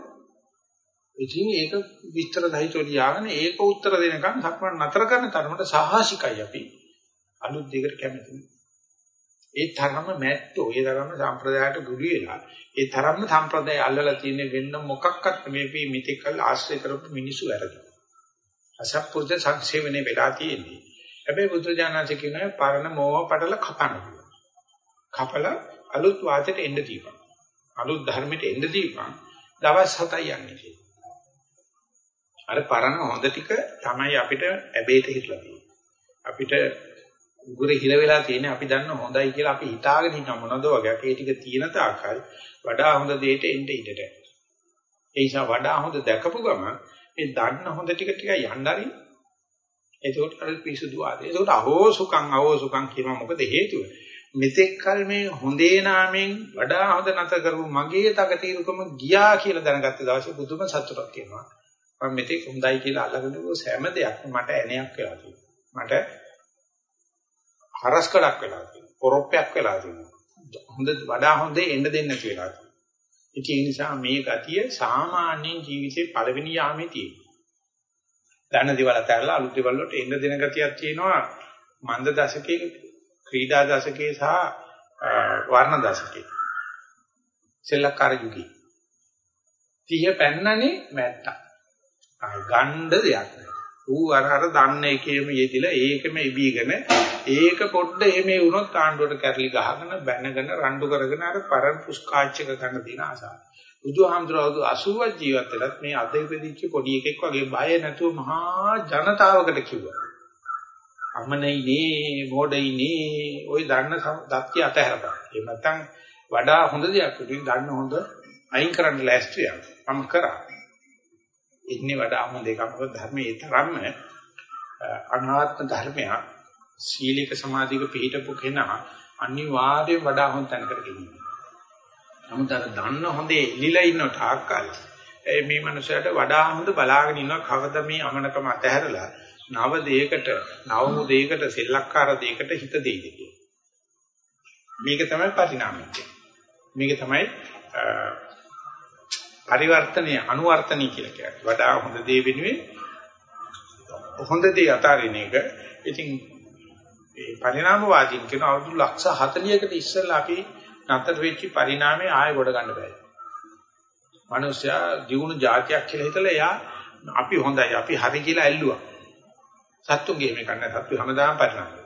ඉතින් ඒක විස්තර සහිතව ලියාගෙන ඒක උත්තර දෙනකන් සක්මන් නතර කරන තරමට සාහසිකයි අපි අලුත් දෙයකට කැමති. ඒ තරම්ම මැට්ටෝ, ඒ තරම්ම සම්ප්‍රදායට ගුඩි වෙලා, ඒ තරම්ම සම්ප්‍රදාය අල්ලලා තියෙන වෙන්න මොකක්වත් මේ මෙතෙක් කල් ආශ්‍රය කරපු මිනිස්සු වැරදි. අසත්පුරුෂ සංසේවනේ වෙලා තියෙන්නේ. හැබැයි බුදුජානක කියනවා පරණ මෝහ පටල කපන්න. කපලා අලුත් වාතයට එන්න දීපන්. අලුත් ධර්මයට එන්න දීපන්. දවස් 7යි යන්නේ කියලා. අර පරණ හොඳ ටික තමයි අපිට ඇබේට හිටලා තියෙන්නේ. අපිට උගුරේ හිර වෙලා තියෙන්නේ අපි දන්න හොඳයි කියලා අපි හිතාගෙන ඉන්න මොනද වගේ. ඒ ටික තියෙන තාක්කල් වඩා හොඳ දෙයට එන්න ඉඩට. ඒ නිසා වඩා හොඳ දැකපු ගම ඒ දන්න හොඳ ටික ටික යන්න හරි එතකොට අර පිසුදු ආදී. එතකොට අහෝ සුඛං අහෝ සුඛං කියනවා මොකද හේතුව? මෙතෙක් කල මේ හොඳේ නාමයෙන් වඩා හොඳ නැත කරපු මගේ තකතිරුකම ගියා කියලා දැනගත්ත දවසේ බුදුම සතුටක් තියෙනවා. මම මෙතෙක් හොඳයි කියලා අල්ලගෙන ගිය හැම දෙයක්ම මට ඇණයක් වෙලා තියෙනවා. මට හරස්කඩක් වෙලා තියෙනවා. පොරොප්පයක් වෙලා තියෙනවා. හොඳ වඩා හොඳේ එන්න දෙන්නේ නැති වෙලා තියෙනවා. ඒ නිසා මේ ගතිය සාමාන්‍ය ජීවිතේ පළවෙනි යාමේ තියෙනවා. දන්න දේවල් අතහැරලා අලුත් දේවල් වලට එන්න දෙන ගතියක් තියෙනවා. මන්ද දශකයේ ක්‍රීඩා දශකයේ සහ වර්ණ දශකයේ සෙල්ලක්කාර යුගයේ තිය පැන්නනේ මැට්ටා ආ ගණ්ඩ දෙයක් නෑ. ඌ අර අර දන්න එකේම යෙදිලා ඒකම ඉබීගෙන ඒක පොඩ්ඩ එමේ වුණොත් ආණ්ඩුවට කැරලි ගහගෙන බැනගෙන රණ්ඩු කරගෙන අර පරණ පුස්කාච්චක ගන්න දින ආසාව. බුදුහාමුදුරුවෝ 80ක් ජීවත් වෙලත් මේ අද ඉපදිච්ච පොඩි එකෙක් වගේ බය නැතුව මහා ජනතාවකට කිව්වා. අමනයිනේ, මොඩයිනේ, ওই දන්න දත්‍ය අතහැරපන්. එහෙම නැත්නම් වඩා හොඳ දෙයක් උදින් දන්න හොඳ අයින් කරන්න ලෑස්තියක්. මම කරා. ඉන්නේ වඩා හොඳ එකක්. මොකද ධර්මයේ තරම්ම අනාත්ම ධර්මයක් සීලික සමාධික පිළිටපු කෙනා අනිවාර්යයෙන් වඩා හොඳ තැනකට ගෙනියනවා. නමුත් අර දන්න හොඳේ එලිලා ඉන්න තාක්කල් මේ මනුස්සයාට වඩා හොඳ බලාගෙන ඉන්නවා කවද මේ අමනකම අතහැරලා නව දෙයකට නවමු දෙයකට සෙල්ලක්කාර දෙයකට හිත දෙයිද මේක තමයි පරිණාමය මේක තමයි පරිවර්තනීය අනුවර්තනීය කියලා කියන්නේ. වඩා හොඳ දේ වෙනුවෙන් හොඳ දේ අතාරින එක. ඉතින් ඒ පරිණාමවාදීන් කියන අවුරුදු ලක්ෂ 40කට ඉස්සෙල්ලා අපි නතර වෙච්ච පරිණාමය ආයෙ ගොඩ ගන්න බෑ. මිනිස්සයා ජීවුණු જાතියක් කියලා හිතලා එයා අපි හොඳයි අපි හරි කියලා ඇල්ලුවා. සත්තුන්ගේ මේක නැහැ සත්තු හැමදාම පරිණාමය.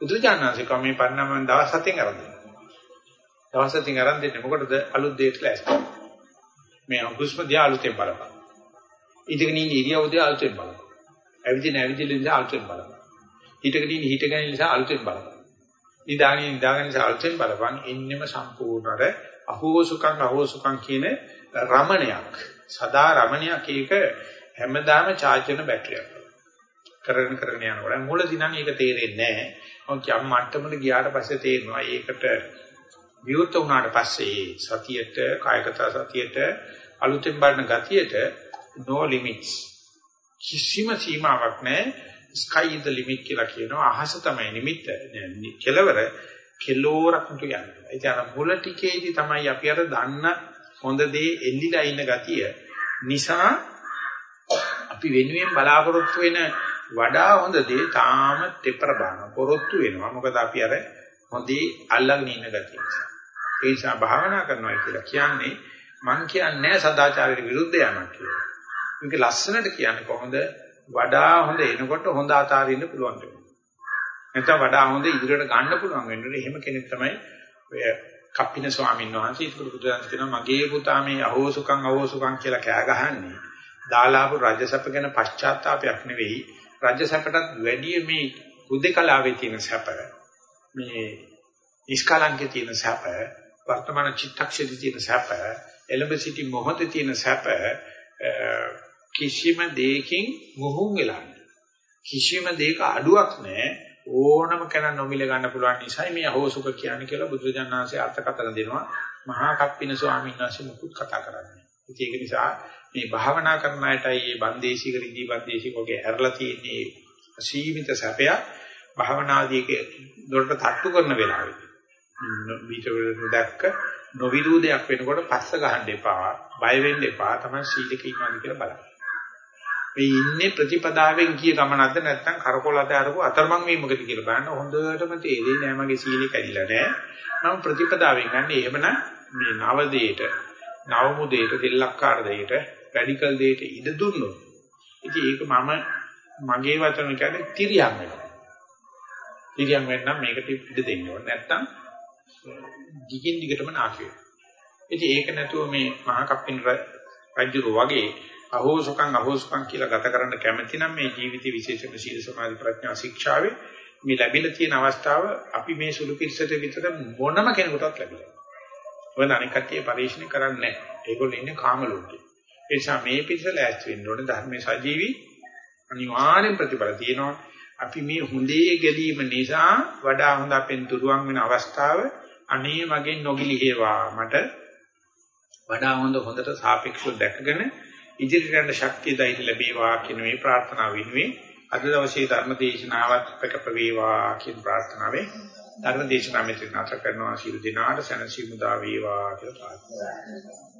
බුදුචානන්සේ කමේ පරිණාමයෙන් දවස් හතෙන් අරන් දෙනවා. දවස් හතෙන් අරන් දෙන්නේ මොකටද අලුත් දෙයක් ලෑස්ති. මේ අකුස්ම දිහා අලුතෙන් බලපන්. ඉඳගෙන ඉන්න ඉරියව් දිහා අලුතෙන් බලපන්. ඇවිදින ඇවිදින දිහා අලුතෙන් බලපන්. හිටගෙන ඉන්න හිටගෙන නිසා අලුතෙන් බලපන්. නිදාගෙන නිදාගෙන නිසා අලුතෙන් බලපන්. ඉන්නෙම සම්පූර්ණර අහෝසුකම් අහෝසුකම් කියන රමණයක්. සදා රමණයක් ඒක හැමදාම charge වෙන බැටරියක්. කරගෙන කරගෙන යනකොට මුලදී නම් ඒක තේරෙන්නේ නැහැ. මොකද යම් මට්ටමකට ගියාට පස්සේ තේරෙනවා ඒකට විවෘත වුණාට පස්සේ සතියට කායගත සතියට අලුතෙන් බලන ගතියට no limits කිසිම සීමාවක් නැහැ sky is the limit කියලා කියනවා. අහස තමයි නිමිත්ත. කෙලවර කෙලෝරක් තු යන්නේ. ඒ කියන්නේ මුල ටිකේදී තමයි අපි අර දන්න හොඳ දේ එල්ලිලා ඉන්න ගතිය. නිසා අපි වෙනුවෙන් බලාපොරොත්තු වෙන වඩා හොඳ දේ තාම තෙපර බාන පොරොත්තු වෙනවා. මොකද අපි අර හොඳේ අල්ලගෙන ඉන්න ගතිය නිසා. ඒ නිසා භාවනා කරනවා කියලා කියන්නේ මං කියන්නේ සදාචාරයට විරුද්ධ යamak කියලා. මේක ලස්සනට කියන්නේ කොහොමද වඩා හොඳ එනකොට හොඳ ආතාරින්න පුළුවන් වෙනවා. නැත්නම් වඩා හොඳ ඉදිරියට ගන්න පුළුවන් වෙන්නේ. එහෙම කෙනෙක් තමයි ඔය කප්පින ස්වාමීන් වහන්සේ ඉතුරු පුදුරන් කියනවා මගේ පුතා මේ අහෝසුකම් අහෝසුකම් කියලා කෑ ගහන්නේ. දාලාපු රජසප ගැන පශ්චාත්තාවයක් නෙවෙයි. රජසපටත් වැඩි මේ හුදේකලාවේ තියෙන සැප. මේ නිෂ්කලංකේ තියෙන සැප වර්තමාන චිත්තක්ෂේදී තියෙන සැප, එළඹ සිටි මොහොතේ තියෙන සැප කිසිම දෙයකින් මොහුන් වෙලා කිසිම දෙයක අඩුවක් නැහැ. ඕනම කෙනා නොමිල ගන්න පුළුවන් නිසා මේ අහෝසුක කියන්නේ කියලා බුදුරජාණන්සේ අර්ථකථන දෙනවා. මහා කප්පින ස්වාමීන් වහන්සේ මුකුත් කතා කරන්නේ. ඒක නිසා මේ භාවනා කරන අයටයි මේ බන්දේශික රිදී බන්දේශික වගේ ඇරලා තියෙන්නේ සීමිත සැපයක් භාවනාදීක දොරට තට්ටු කරන වෙලාවෙදී විතර දැක්ක නොවිරෝධයක් වෙනකොට පස්ස ගහන්න එපා බය වෙන්න එපා තමයි සීලක ඉන්නවාද කියලා බලන්න. මේ ඉන්නේ ප්‍රතිපදාවෙන් කිය ගමනක්ද නැත්නම් කරකොලත අරපු අතරමං වීමකද කියලා බලන්න හොඳටම තේරෙන්නේ නෑ මගේ සීලය කැඩිලා නෑ. මම ප්‍රතිපදාවෙන් ගන්න එහෙමනම් මේ නව දෙයට නව මුදේට දෙල්ලක්කාර දෙයට රැඩිකල් දෙයට ඉඩ දුන්නොත් ඉතින් ඒක මම මගේ වචන කියන්නේ තිරියම් වෙනවා. තිරියම් වෙන්නම් මේකට ඉඩ දෙන්න ඕනේ. නැත්නම් දිගින් දිගටම නාකි වෙනවා. ඉතින් ඒක නැතුව මේ මහා කප්පින් රජුරු වගේ අහෝසුකම් අහෝසුකම් කියලා ගත කරන්න කැමති නම් මේ ජීවිතේ විශේෂම සීල සමාධි ප්‍රඥා ශික්ෂාවේ මේ ලැබිලා තියෙන අවස්ථාව අපි මේ සුළු පිළිසෙට විතර මොනම කෙනෙකුටත් ලැබිලා. මොකද අනික කට්ටිය පරිශීලනය කරන්නේ නැහැ. ඒගොල්ලෝ ඉන්නේ කාම ලෝකේ. ඒ නිසා මේ පිළිසෙල ඇස්ති වෙන්න ඕනේ ධර්මයේ සජීවී අනිවාර්යෙන් ප්‍රතිඵල තියෙනවා. අපි මේ හොඳේ ගැලීම නිසා වඩා හොඳ අපෙන් දුරුවන් වෙන අවස්ථාව අනේ මගෙන් නොගිලිහෙවා මට වඩා හොඳ හොඳට සාපේක්ෂව දැකගෙන ඉදිරියට යන්න ශක්තිය ධෛර්ය ලැබේවා කියන මේ ප්‍රාර්ථනාව වෙනුවෙන් අද දවසේ ධර්ම දේශනාවත් ප්‍රකප වේවා කියන ප්‍රාර්ථනාවෙන් ධර්ම දේශනාව මෙතන නැත කරනවා. ශිරු දිනාට සනසි මුදා වේවා කියලා ප්‍රාර්ථනා